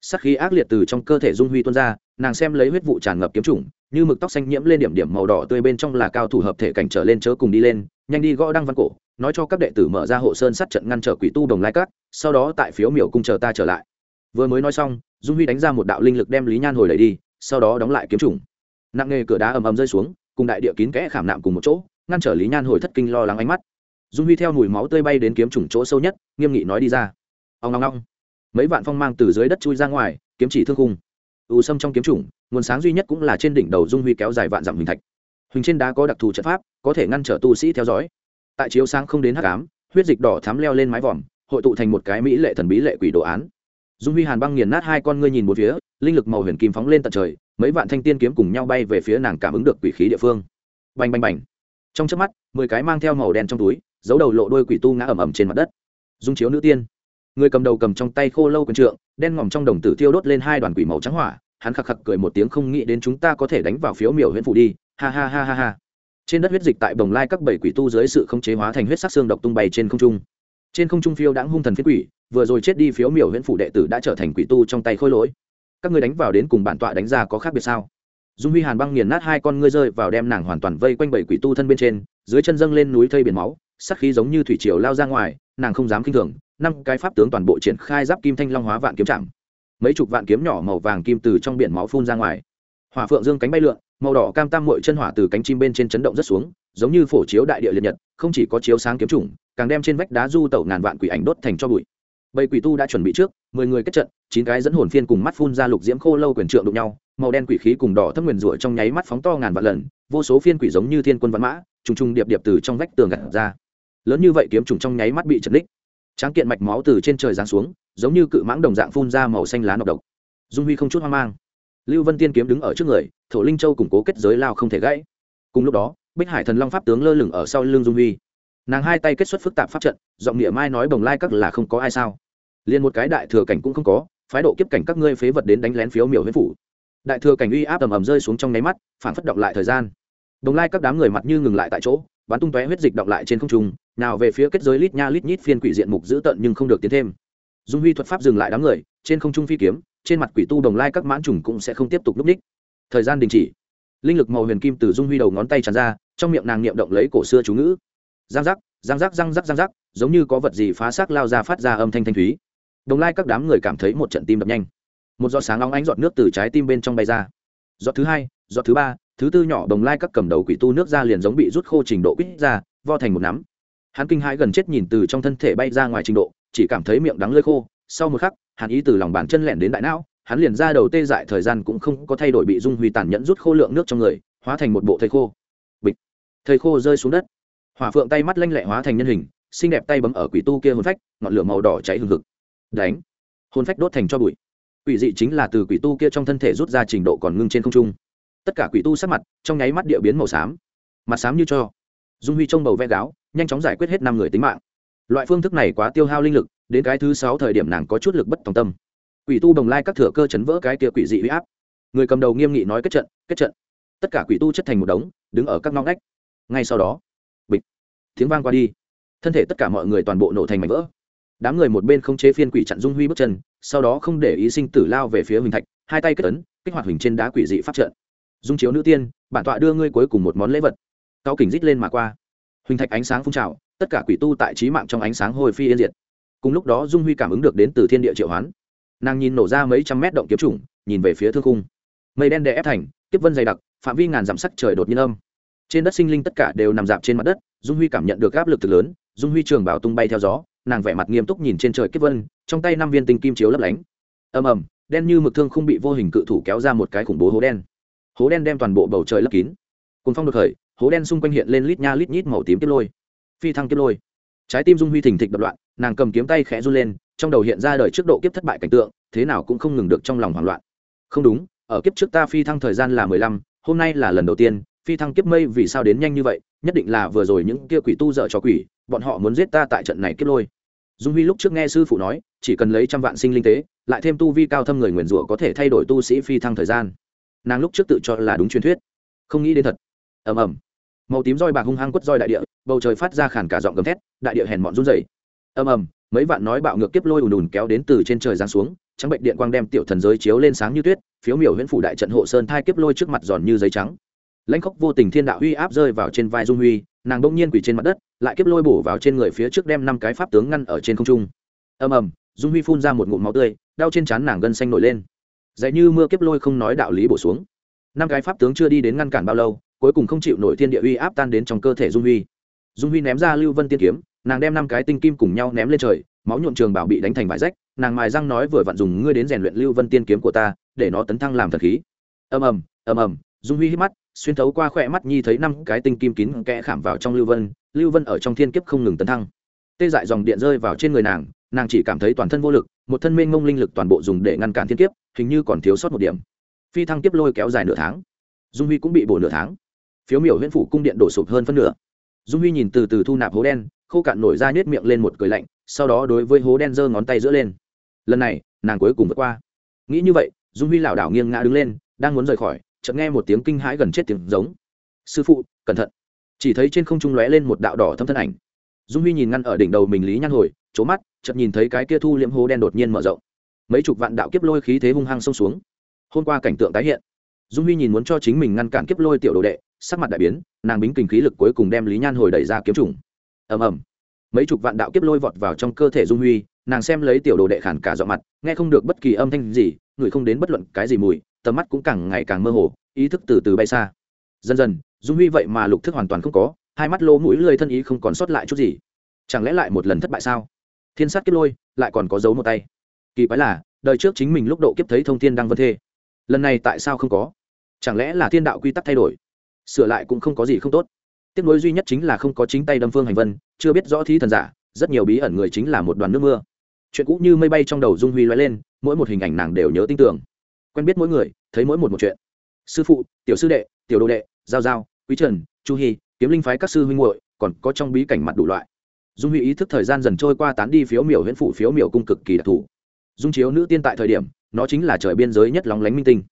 [SPEAKER 1] Sắc khí ác liệt từ trong cơ thể dung huy tuôn ra, nàng xem lấy huyết vụ tràn ngập kiếm trùng như mực tóc xanh nhiễm lên điểm điểm màu đỏ tươi bên trong là cao thủ hợp thể cảnh trở lên chớ cùng đi lên, nhanh đi gõ đăng văn cổ, nói cho các đệ tử mở ra hộ sơn sát trận ngăn trở quỷ tu đồng lai cát sau đó tại phiếu miểu cung chờ ta trở lại. Vừa mới nói xong, dung huy đánh ra một đạo linh lực đem lý nhan hồi lấy đi, sau đó đóng lại kiếm trùng nặng nghề cửa đá ầm ầm rơi xuống, cùng đại địa kín kẽ khảm nạm cùng một chỗ, ngăn trở lý nhan hồi thất kinh lo lắng ánh mắt dung huy theo mùi máu tươi bay đến kiếm trùng chỗ sâu nhất, nghiêm nghị nói đi ra. Ông ngong ngong mấy vạn phong mang từ dưới đất chui ra ngoài, kiếm chỉ thương khung. Ưu sâm trong kiếm trùng, nguồn sáng duy nhất cũng là trên đỉnh đầu dung huy kéo dài vạn dặm hình thạch. Hình trên đá có đặc thù trận pháp, có thể ngăn trở tu sĩ theo dõi. Tại chiếu sáng không đến hắc ám, huyết dịch đỏ thắm leo lên mái vòm, hội tụ thành một cái mỹ lệ thần bí lệ quỷ đồ án. Dung huy hàn băng nghiền nát hai con ngươi nhìn một phía, linh lực màu huyền kim phóng lên tận trời, mấy vạn thanh tiên kiếm cùng nhau bay về phía nàng cảm ứng được quỷ khí địa phương. Bành bành bành. Trong chớp mắt, mười cái mang theo màu đen trong túi giấu đầu lộ đôi quỷ tu ngã ẩm ẩm trên mặt đất. Dung chiếu nữ tiên. Người cầm đầu cầm trong tay khô lâu quần trượng, đen ngòm trong đồng tử thiêu đốt lên hai đoàn quỷ màu trắng hỏa, hắn khặc khặc cười một tiếng không nghĩ đến chúng ta có thể đánh vào phiếu miểu huyện phủ đi, ha ha ha ha ha. Trên đất huyết dịch tại bồng lai các bảy quỷ tu dưới sự không chế hóa thành huyết sắc xương độc tung bay trên không trung. Trên không trung phiêu đãng hung thần phiến quỷ, vừa rồi chết đi phiếu miểu huyện phủ đệ tử đã trở thành quỷ tu trong tay khôi lỗi. Các ngươi đánh vào đến cùng bản tọa đánh ra có khác biệt sao? Dung huy hàn băng nghiền nát hai con ngươi rơi vào đem nàng hoàn toàn vây quanh bảy quỷ tu thân bên trên, dưới chân dâng lên núi thây biển máu sắc khí giống như thủy triều lao ra ngoài, nàng không dám kinh thường, năm cái pháp tướng toàn bộ triển khai giáp kim thanh long hóa vạn kiếm chạm mấy chục vạn kiếm nhỏ màu vàng kim từ trong biển máu phun ra ngoài. Hỏa phượng dương cánh bay lượn, màu đỏ cam tam mội chân hỏa từ cánh chim bên trên chấn động rất xuống, giống như phổ chiếu đại địa liệt nhật, không chỉ có chiếu sáng kiếm trùng càng đem trên vách đá du tẩu ngàn vạn quỷ ảnh đốt thành cho bụi. Bầy quỷ tu đã chuẩn bị trước, mười người kết trận, chín cái dẫn hồn phiên cùng mắt phun ra lục diễm khô lâu quyền trượng đụng nhau, màu đen quỷ khí cùng đỏ thâm nguyền rủa trong nháy mắt phóng to ngàn vạn lần, vô số phiên quỷ giống như thiên quân văn mã, trùng trùng điệp điệp từ trong vách tường gạt ra lớn như vậy kiếm trùng trong nháy mắt bị chật ních. Tráng kiện mạch máu từ trên trời giáng xuống, giống như cự mãng đồng dạng phun ra màu xanh lá nọc độc. Dung huy không chút hoang mang. Lưu vân tiên kiếm đứng ở trước người, thổ linh châu củng cố kết giới lao không thể gãy. Cùng lúc đó, bích hải thần long pháp tướng lơ lửng ở sau lưng dung huy. Nàng hai tay kết xuất phức tạp pháp trận, giọng nghĩa mai nói bồng lai các là không có ai sao. Liền một cái đại thừa cảnh cũng không có, phái độ kiếp cảnh các ngươi phế vật đến đánh lén phiếu miểu huyết phủ. Đại thừa cảnh uy áp ầm ầm rơi xuống trong nháy mắt, phản phất động lại thời gian. Đồng lai các đám người mặt như ngừng lại tại chỗ, bắn tung tóe huyết dịch động lại trên không trung nào về phía kết giới lít nha lít nhít phiên quỷ diện mục dữ tợn nhưng không được tiến thêm. Dung huy thuật pháp dừng lại đám người, trên không trung phi kiếm, trên mặt quỷ tu đồng lai các mãn trùng cũng sẽ không tiếp tục núp ních. Thời gian đình chỉ. Linh lực màu huyền kim từ dung huy đầu ngón tay tràn ra, trong miệng nàng niệm động lấy cổ xưa chú ngữ. Giang giác giang giác giang giác giang giác, giống như có vật gì phá xác lao ra phát ra âm thanh thanh thúy. Đồng lai các đám người cảm thấy một trận tim đập nhanh. Một giọt sáng óng ánh giọt nước từ trái tim bên trong bay ra. Giọt thứ hai, giọt thứ ba, thứ tư nhỏ đồng lai các cầm đầu quỷ tu nước ra liền giống bị rút khô trình độ quýt ra, vo thành một nắm hắn kinh hãi gần chết nhìn từ trong thân thể bay ra ngoài trình độ, chỉ cảm thấy miệng đắng lơi khô. Sau một khắc hắn ý từ lòng bàn chân lẻn đến đại não, hắn liền ra đầu tê dại, thời gian cũng không có thay đổi bị dung huy tàn nhẫn rút khô lượng nước trong người, hóa thành một bộ thầy khô. Bịch. Thầy khô rơi xuống đất. Hỏa phượng tay mắt lanh lẹ hóa thành nhân hình, xinh đẹp tay bấm ở quỷ tu kia hồn phách, ngọn lửa màu đỏ cháy hừng hực. Đánh. Hồn phách đốt thành cho bụi. Quỷ dị chính là từ quỷ tu kia trong thân thể rút ra trình độ còn ngưng trên không trung. Tất cả quỷ tu sắc mặt trong nháy mắt địa biến màu xám. Mặt xám như cho dung huy trông bầu ve gáo, nhanh chóng giải quyết hết năm người tính mạng. Loại phương thức này quá tiêu hao linh lực, đến cái thứ sáu thời điểm nàng có chút lực bất tòng tâm. Quỷ tu đồng lai các thừa cơ chấn vỡ cái kia quỷ dị huy áp. Người cầm đầu nghiêm nghị nói kết trận kết trận. Tất cả quỷ tu chất thành một đống, đứng ở các ngõ ngách. Ngay sau đó, bịch, tiếng vang qua đi. Thân thể tất cả mọi người toàn bộ nổ thành mảnh vỡ. Đám người một bên không chế phiên quỷ chặn dung huy bước chân, sau đó không để ý sinh tử lao về phía huỳnh thạch, hai tay kết tấn kích hoạt huỳnh trên đá quỷ dị phát trận. Dung chiếu nữ tiên, bản tọa đưa ngươi cuối cùng một món lễ vật cao kỉnh rít lên mà qua. Huỳnh thạch ánh sáng phun trào, tất cả quỷ tu tại trí mạng trong ánh sáng hồi phi yên diệt. Cùng lúc đó dung huy cảm ứng được đến từ thiên địa triệu hoán. Nàng nhìn nổ ra mấy trăm mét động kiếm trùng nhìn về phía thương cung mây đen đè ép thành tiếp vân dày đặc, phạm vi ngàn dặm sắc trời đột nhiên âm. Trên đất sinh linh tất cả đều nằm dạp trên mặt đất, dung huy cảm nhận được áp lực từ lớn, dung huy trường bảo tung bay theo gió, nàng vẻ mặt nghiêm túc nhìn trên trời kiếp vân, trong tay năm viên tinh kim chiếu lấp lánh. Ầm ầm, đen như mực thương không bị vô hình cự thủ kéo ra một cái khủng bố hố đen. Hố đen đem toàn bộ bầu trời lấp kín. Cùng phong đột khởi hố đen xung quanh hiện lên lít nha lít nhít màu tím kiếp lôi. Phi thăng kiếp lôi. Trái tim dung huy thình thịch đập loạn, nàng cầm kiếm tay khẽ run lên, trong đầu hiện ra đời trước độ kiếp thất bại cảnh tượng, thế nào cũng không ngừng được trong lòng hoảng loạn. Không đúng, ở kiếp trước ta phi thăng thời gian là mười lăm, hôm nay là lần đầu tiên, phi thăng kiếp mây vì sao đến nhanh như vậy, nhất định là vừa rồi những kia quỷ tu dở cho quỷ, bọn họ muốn giết ta tại trận này kiếp lôi. Dung huy lúc trước nghe sư phụ nói, chỉ cần lấy trăm vạn sinh linh tế, lại thêm tu vi cao thâm người nguyền rủa có thể thay đổi tu sĩ phi thăng thời gian. Nàng lúc trước tự cho là đúng truyền thuyết. Không nghĩ đến thật. Ầm ầm màu tím roi bạc hung hăng quất roi đại địa, bầu trời phát ra khản cả giọng gầm thét, đại địa hèn mọn run rẩy. Ầm ầm, mấy vạn nói bạo ngược kiếp lôi ùn ùn kéo đến từ trên trời giáng xuống, trắng bệnh điện quang đem tiểu thần giới chiếu lên sáng như tuyết, phiếu miểu huyễn phủ đại trận hộ sơn thai kiếp lôi trước mặt giòn như giấy trắng. Lãnh khốc vô tình thiên đạo huy áp rơi vào trên vai dung huy, nàng bỗng nhiên quỳ trên mặt đất, lại kiếp lôi bổ vào trên người phía trước đem năm cái pháp tướng ngăn ở trên không trung. Ầm ầm, dung huy phun ra một ngụm máu tươi, đau trên trán nàng gân xanh nổi lên. Dạy như mưa kiếp lôi không nói đạo lý bổ xuống. Năm cái pháp tướng chưa đi đến ngăn cản bao lâu cuối cùng không chịu nổi thiên địa uy áp tan đến trong cơ thể dung huy. Dung huy ném ra lưu vân tiên kiếm, nàng đem năm cái tinh kim cùng nhau ném lên trời, máu nhuộm trường bảo bị đánh thành vải rách, nàng mài răng nói vừa vặn dùng ngươi đến rèn luyện lưu vân tiên kiếm của ta, để nó tấn thăng làm thật khí. Ầm ầm ầm ầm, dung huy hít mắt, xuyên thấu qua khỏe mắt nhi thấy năm cái tinh kim kín kẽ khảm vào trong lưu vân lưu vân ở trong thiên kiếp không ngừng tấn thăng. Tê dại dòng điện rơi vào trên người nàng nàng chỉ cảm thấy toàn thân vô lực, một thân mênh mông linh lực toàn bộ dùng để ngăn cản thiên kiếp, hình như còn thiếu sót một điểm. Phi thăng kiếp lôi kéo dài nửa tháng. Dung huy cũng bị bổ nửa tháng phiếu miểu huyễn phủ cung điện đổ sụp hơn phân nửa. Dung huy nhìn từ từ thu nạp hố đen, khô cạn nổi ra nhét miệng lên một cười lạnh, sau đó đối với hố đen giơ ngón tay giữa lên. Lần này, nàng cuối cùng vượt qua. Nghĩ như vậy, dung huy lảo đảo nghiêng ngã đứng lên, đang muốn rời khỏi, chợt nghe một tiếng kinh hãi gần chết tiếng giống. Sư phụ, cẩn thận. Chỉ thấy trên không trung lóe lên một đạo đỏ thâm thân ảnh. Dung huy nhìn ngăn ở đỉnh đầu mình lý nhăn hồi trố mắt, chợt nhìn thấy cái kia thu liễm hố đen đột nhiên mở rộng. Mấy chục vạn đạo kiếp lôi khí thế hung hăng xông xuống. Hôm qua cảnh tượng tái hiện. Dung huy nhìn muốn cho chính mình ngăn cản kiếp lôi tiểu đồ đệ sắc mặt đại biến, nàng bính kinh khí lực cuối cùng đem lý nhan hồi đẩy ra kiếm trùng. Ầm ầm. Mấy chục vạn đạo kiếp lôi vọt vào trong cơ thể dung huy, nàng xem lấy tiểu đồ đệ khản cả dọn mặt, nghe không được bất kỳ âm thanh gì ngửi không đến bất luận cái gì mùi, tầm mắt cũng càng ngày càng mơ hồ, ý thức từ từ bay xa. Dần dần, dung huy vậy mà lục thức hoàn toàn không có, hai mắt lô mũi lười thân ý không còn sót lại chút gì. Chẳng lẽ lại một lần thất bại sao? Thiên sát kiếp lôi, lại còn có dấu một tay. Kỳ quái là, đời trước chính mình lúc độ kiếp thấy thông thiên đang vân thê. Lần này tại sao không có? Chẳng lẽ là thiên đạo quy tắc thay đổi? Sửa lại cũng không có gì không tốt. Tiếc nối duy nhất chính là không có chính tay đâm phương hành vân, chưa biết rõ thí thần giả, rất nhiều bí ẩn người chính là một đoàn nước mưa. Chuyện cũ như mây bay trong đầu dung huy loay lên, mỗi một hình ảnh nàng đều nhớ tin tưởng. Quen biết mỗi người, thấy mỗi một một chuyện. Sư phụ, tiểu sư đệ, tiểu đồ đệ, giao giao, quý trần, chu hy kiếm linh phái các sư huynh muội, còn có trong bí cảnh mặt đủ loại. Dung huy ý thức thời gian dần trôi qua tán đi phiếu miểu huyễn phủ phiếu miểu cung cực kỳ đặc thù. Dung chiếu nữ tiên tại thời điểm, nó chính là trời biên giới nhất lóng lánh minh tinh.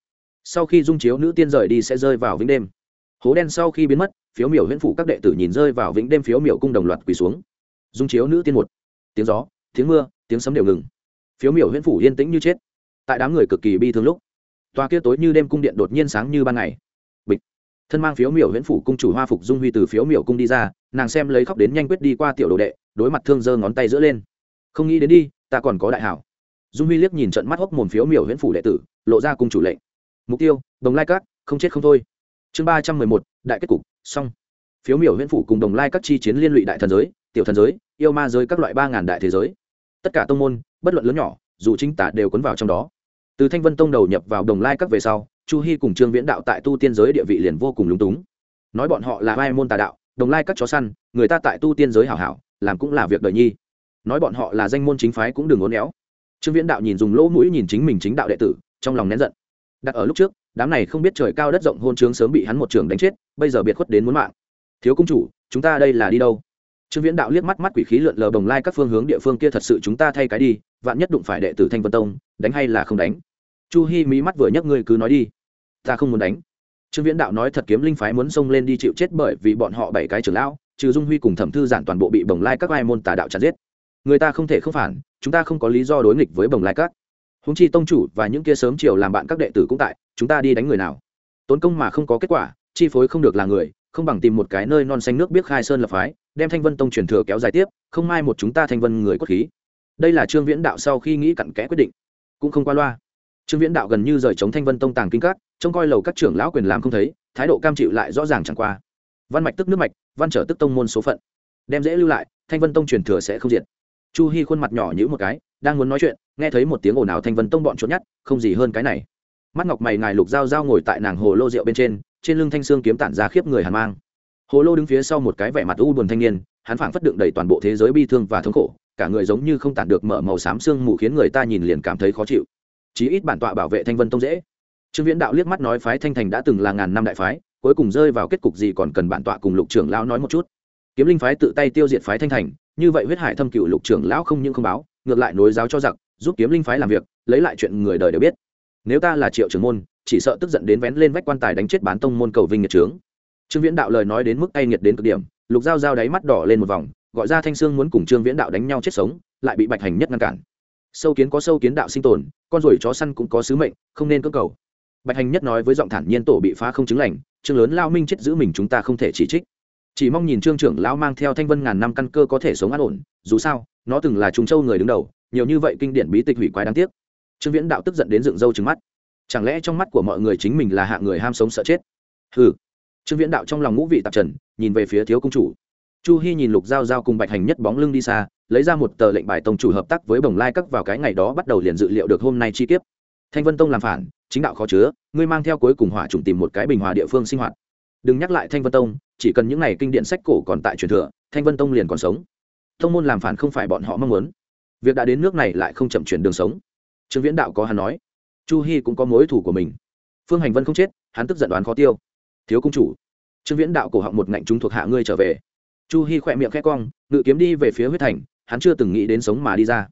[SPEAKER 1] Sau khi dung chiếu nữ tiên rời đi sẽ rơi vào vĩnh đêm hố đen sau khi biến mất phiếu miểu huyễn phủ các đệ tử nhìn rơi vào vĩnh đêm phiếu miểu cung đồng loạt quỳ xuống. Dung chiếu nữ tiên một. Tiếng gió tiếng mưa tiếng sấm đều ngừng. Phiếu miểu huyễn phủ yên tĩnh như chết. Tại đám người cực kỳ bi thương lúc tòa kia tối như đêm cung điện đột nhiên sáng như ban ngày. Bịch. Thân mang phiếu miểu huyễn phủ cung chủ hoa phục dung huy từ phiếu miểu cung đi ra nàng xem lấy khóc đến nhanh quyết đi qua tiểu đồ đệ đối mặt thương giơ ngón tay giữa lên. Không nghĩ đến đi ta còn có đại hảo. Dung huy liếc nhìn trận mắt hốc mồm phiếu miểu huyễn phủ đệ tử lộ ra cung chủ lệnh. Mục tiêu đồng lai cát, không chết không thôi chương ba trăm mười một, đại kết cục, xong. Phiếu miểu huyễn phủ cùng đồng lai các chi chiến liên lụy đại thần giới, tiểu thần giới, yêu ma giới các loại ba ngàn đại thế giới. Tất cả tông môn, bất luận lớn nhỏ, dù chính tả đều cuốn vào trong đó. Từ thanh vân tông đầu nhập vào đồng lai các về sau, chu hy cùng trương viễn đạo tại tu tiên giới địa vị liền vô cùng lúng túng. Nói bọn họ là hai môn tà đạo, đồng lai các chó săn, người ta tại tu tiên giới hảo hảo, làm cũng là việc đời nhi. Nói bọn họ là danh môn chính phái cũng đừng ngốn éo. Trương viễn đạo nhìn dùng lỗ mũi nhìn chính mình chính đạo đệ tử, trong lòng nén giận. Đặt ở lúc trước đám này không biết trời cao đất rộng hôn trướng sớm bị hắn một trường đánh chết, bây giờ biệt khuất đến muốn mạng. Thiếu công chủ, chúng ta đây là đi đâu? Trương viễn đạo liếc mắt mắt quỷ khí lượn lờ bồng lai các phương hướng địa phương kia thật sự chúng ta thay cái đi, vạn nhất đụng phải đệ tử thanh vân tông, đánh hay là không đánh? Chu hi mỹ mắt vừa nhấc ngươi cứ nói đi. Ta không muốn đánh. Trương viễn đạo nói thật kiếm linh phái muốn xông lên đi chịu chết bởi vì bọn họ bảy cái trưởng lão, trừ dung huy cùng thẩm thư giản toàn bộ bị bồng lai các ai môn tà đạo chặt giết. Người ta không thể không phản, chúng ta không có lý do đối nghịch với bồng lai các. Húng chi tông chủ và những kia sớm chiều làm bạn các đệ tử cũng tại chúng ta đi đánh người nào? Tốn công mà không có kết quả, chi phối không được là người, không bằng tìm một cái nơi non xanh nước biết khai sơn lập phái, đem thanh vân tông truyền thừa kéo dài tiếp, không mai một chúng ta thanh vân người cốt khí. Đây là trương viễn đạo sau khi nghĩ cặn kẽ quyết định. Cũng không qua loa. Trương viễn đạo gần như rời chống thanh vân tông tàng kinh các, trông coi lầu các trưởng lão quyền làm không thấy, thái độ cam chịu lại rõ ràng chẳng qua. Văn mạch tức nước mạch, văn trở tức tông môn số phận. Đem dễ lưu lại, thanh vân tông truyền thừa sẽ không diệt. Chu hy khuôn mặt nhỏ nhữ một cái, đang muốn nói chuyện, nghe thấy một tiếng ồn ào thanh vân tông bọn trốn nhát, không gì hơn cái này mắt ngọc mày ngài lục dao dao ngồi tại nàng hồ lô rượu bên trên trên lưng thanh xương kiếm tản ra khiếp người hàn mang. Hồ lô đứng phía sau một cái vẻ mặt u buồn thanh niên, hắn phảng phất đựng đầy toàn bộ thế giới bi thương và thống khổ, cả người giống như không tản được mở màu xám xương mù khiến người ta nhìn liền cảm thấy khó chịu. Chí ít bản tọa bảo vệ thanh vân tông dễ. Trương viễn đạo liếc mắt nói phái thanh thành đã từng là ngàn năm đại phái, cuối cùng rơi vào kết cục gì còn cần bản tọa cùng lục trưởng lão nói một chút. Kiếm linh phái tự tay tiêu diệt phái thanh thành, như vậy huyết hải thâm cựu lục trưởng lão không những không báo, ngược lại nối giáo cho giặc, giúp kiếm linh phái làm việc, lấy lại chuyện người đời đều biết nếu ta là triệu trưởng môn, chỉ sợ tức giận đến vén lên vách quan tài đánh chết bán tông môn cầu vinh nhiệt trướng. Trương viễn đạo lời nói đến mức tay nhiệt đến cực điểm, lục dao dao đáy mắt đỏ lên một vòng, gọi ra thanh sương muốn cùng trương viễn đạo đánh nhau chết sống, lại bị bạch hành nhất ngăn cản. Sâu kiến có sâu kiến đạo sinh tồn, con ruồi chó săn cũng có sứ mệnh, không nên cơ cầu. Bạch hành nhất nói với giọng thản nhiên tổ bị phá không chứng lành, trương lớn lao minh chết giữ mình chúng ta không thể chỉ trích. Chỉ mong nhìn trương trưởng lão mang theo thanh vân ngàn năm căn cơ có thể sống an ổn, dù sao, nó từng là trung châu người đứng đầu, nhiều như vậy kinh điển bí tịch hủy quái đáng tiếc trương viễn đạo tức giận đến dựng râu trứng mắt. Chẳng lẽ trong mắt của mọi người chính mình là hạ người ham sống sợ chết? Hừ, trương viễn đạo trong lòng ngũ vị tạp trần nhìn về phía thiếu công chủ. Chu hy nhìn lục giao giao cùng bạch hành nhất bóng lưng đi xa lấy ra một tờ lệnh bài tông chủ hợp tác với bồng lai cắt vào cái ngày đó bắt đầu liền dự liệu được hôm nay chi tiết. Thanh vân tông làm phản chính đạo khó chứa ngươi mang theo cuối cùng hỏa trùng tìm một cái bình hòa địa phương sinh hoạt. Đừng nhắc lại thanh vân tông chỉ cần những này kinh điện sách cổ còn tại truyền thừa thanh vân tông liền còn sống. Tông môn làm phản không phải bọn họ mong muốn. Việc đã đến nước này lại không chậm chuyển đường sống trương viễn đạo có hắn nói, chu hy cũng có mối thủ của mình. Phương hành vân không chết, hắn tức giận đoán khó tiêu. Thiếu công chủ, trương viễn đạo cổ họng một ngạnh chúng thuộc hạ ngươi trở về. Chu hy khỏe miệng khẽ cong, ngự kiếm đi về phía huyết thành, hắn chưa từng nghĩ đến sống mà đi ra.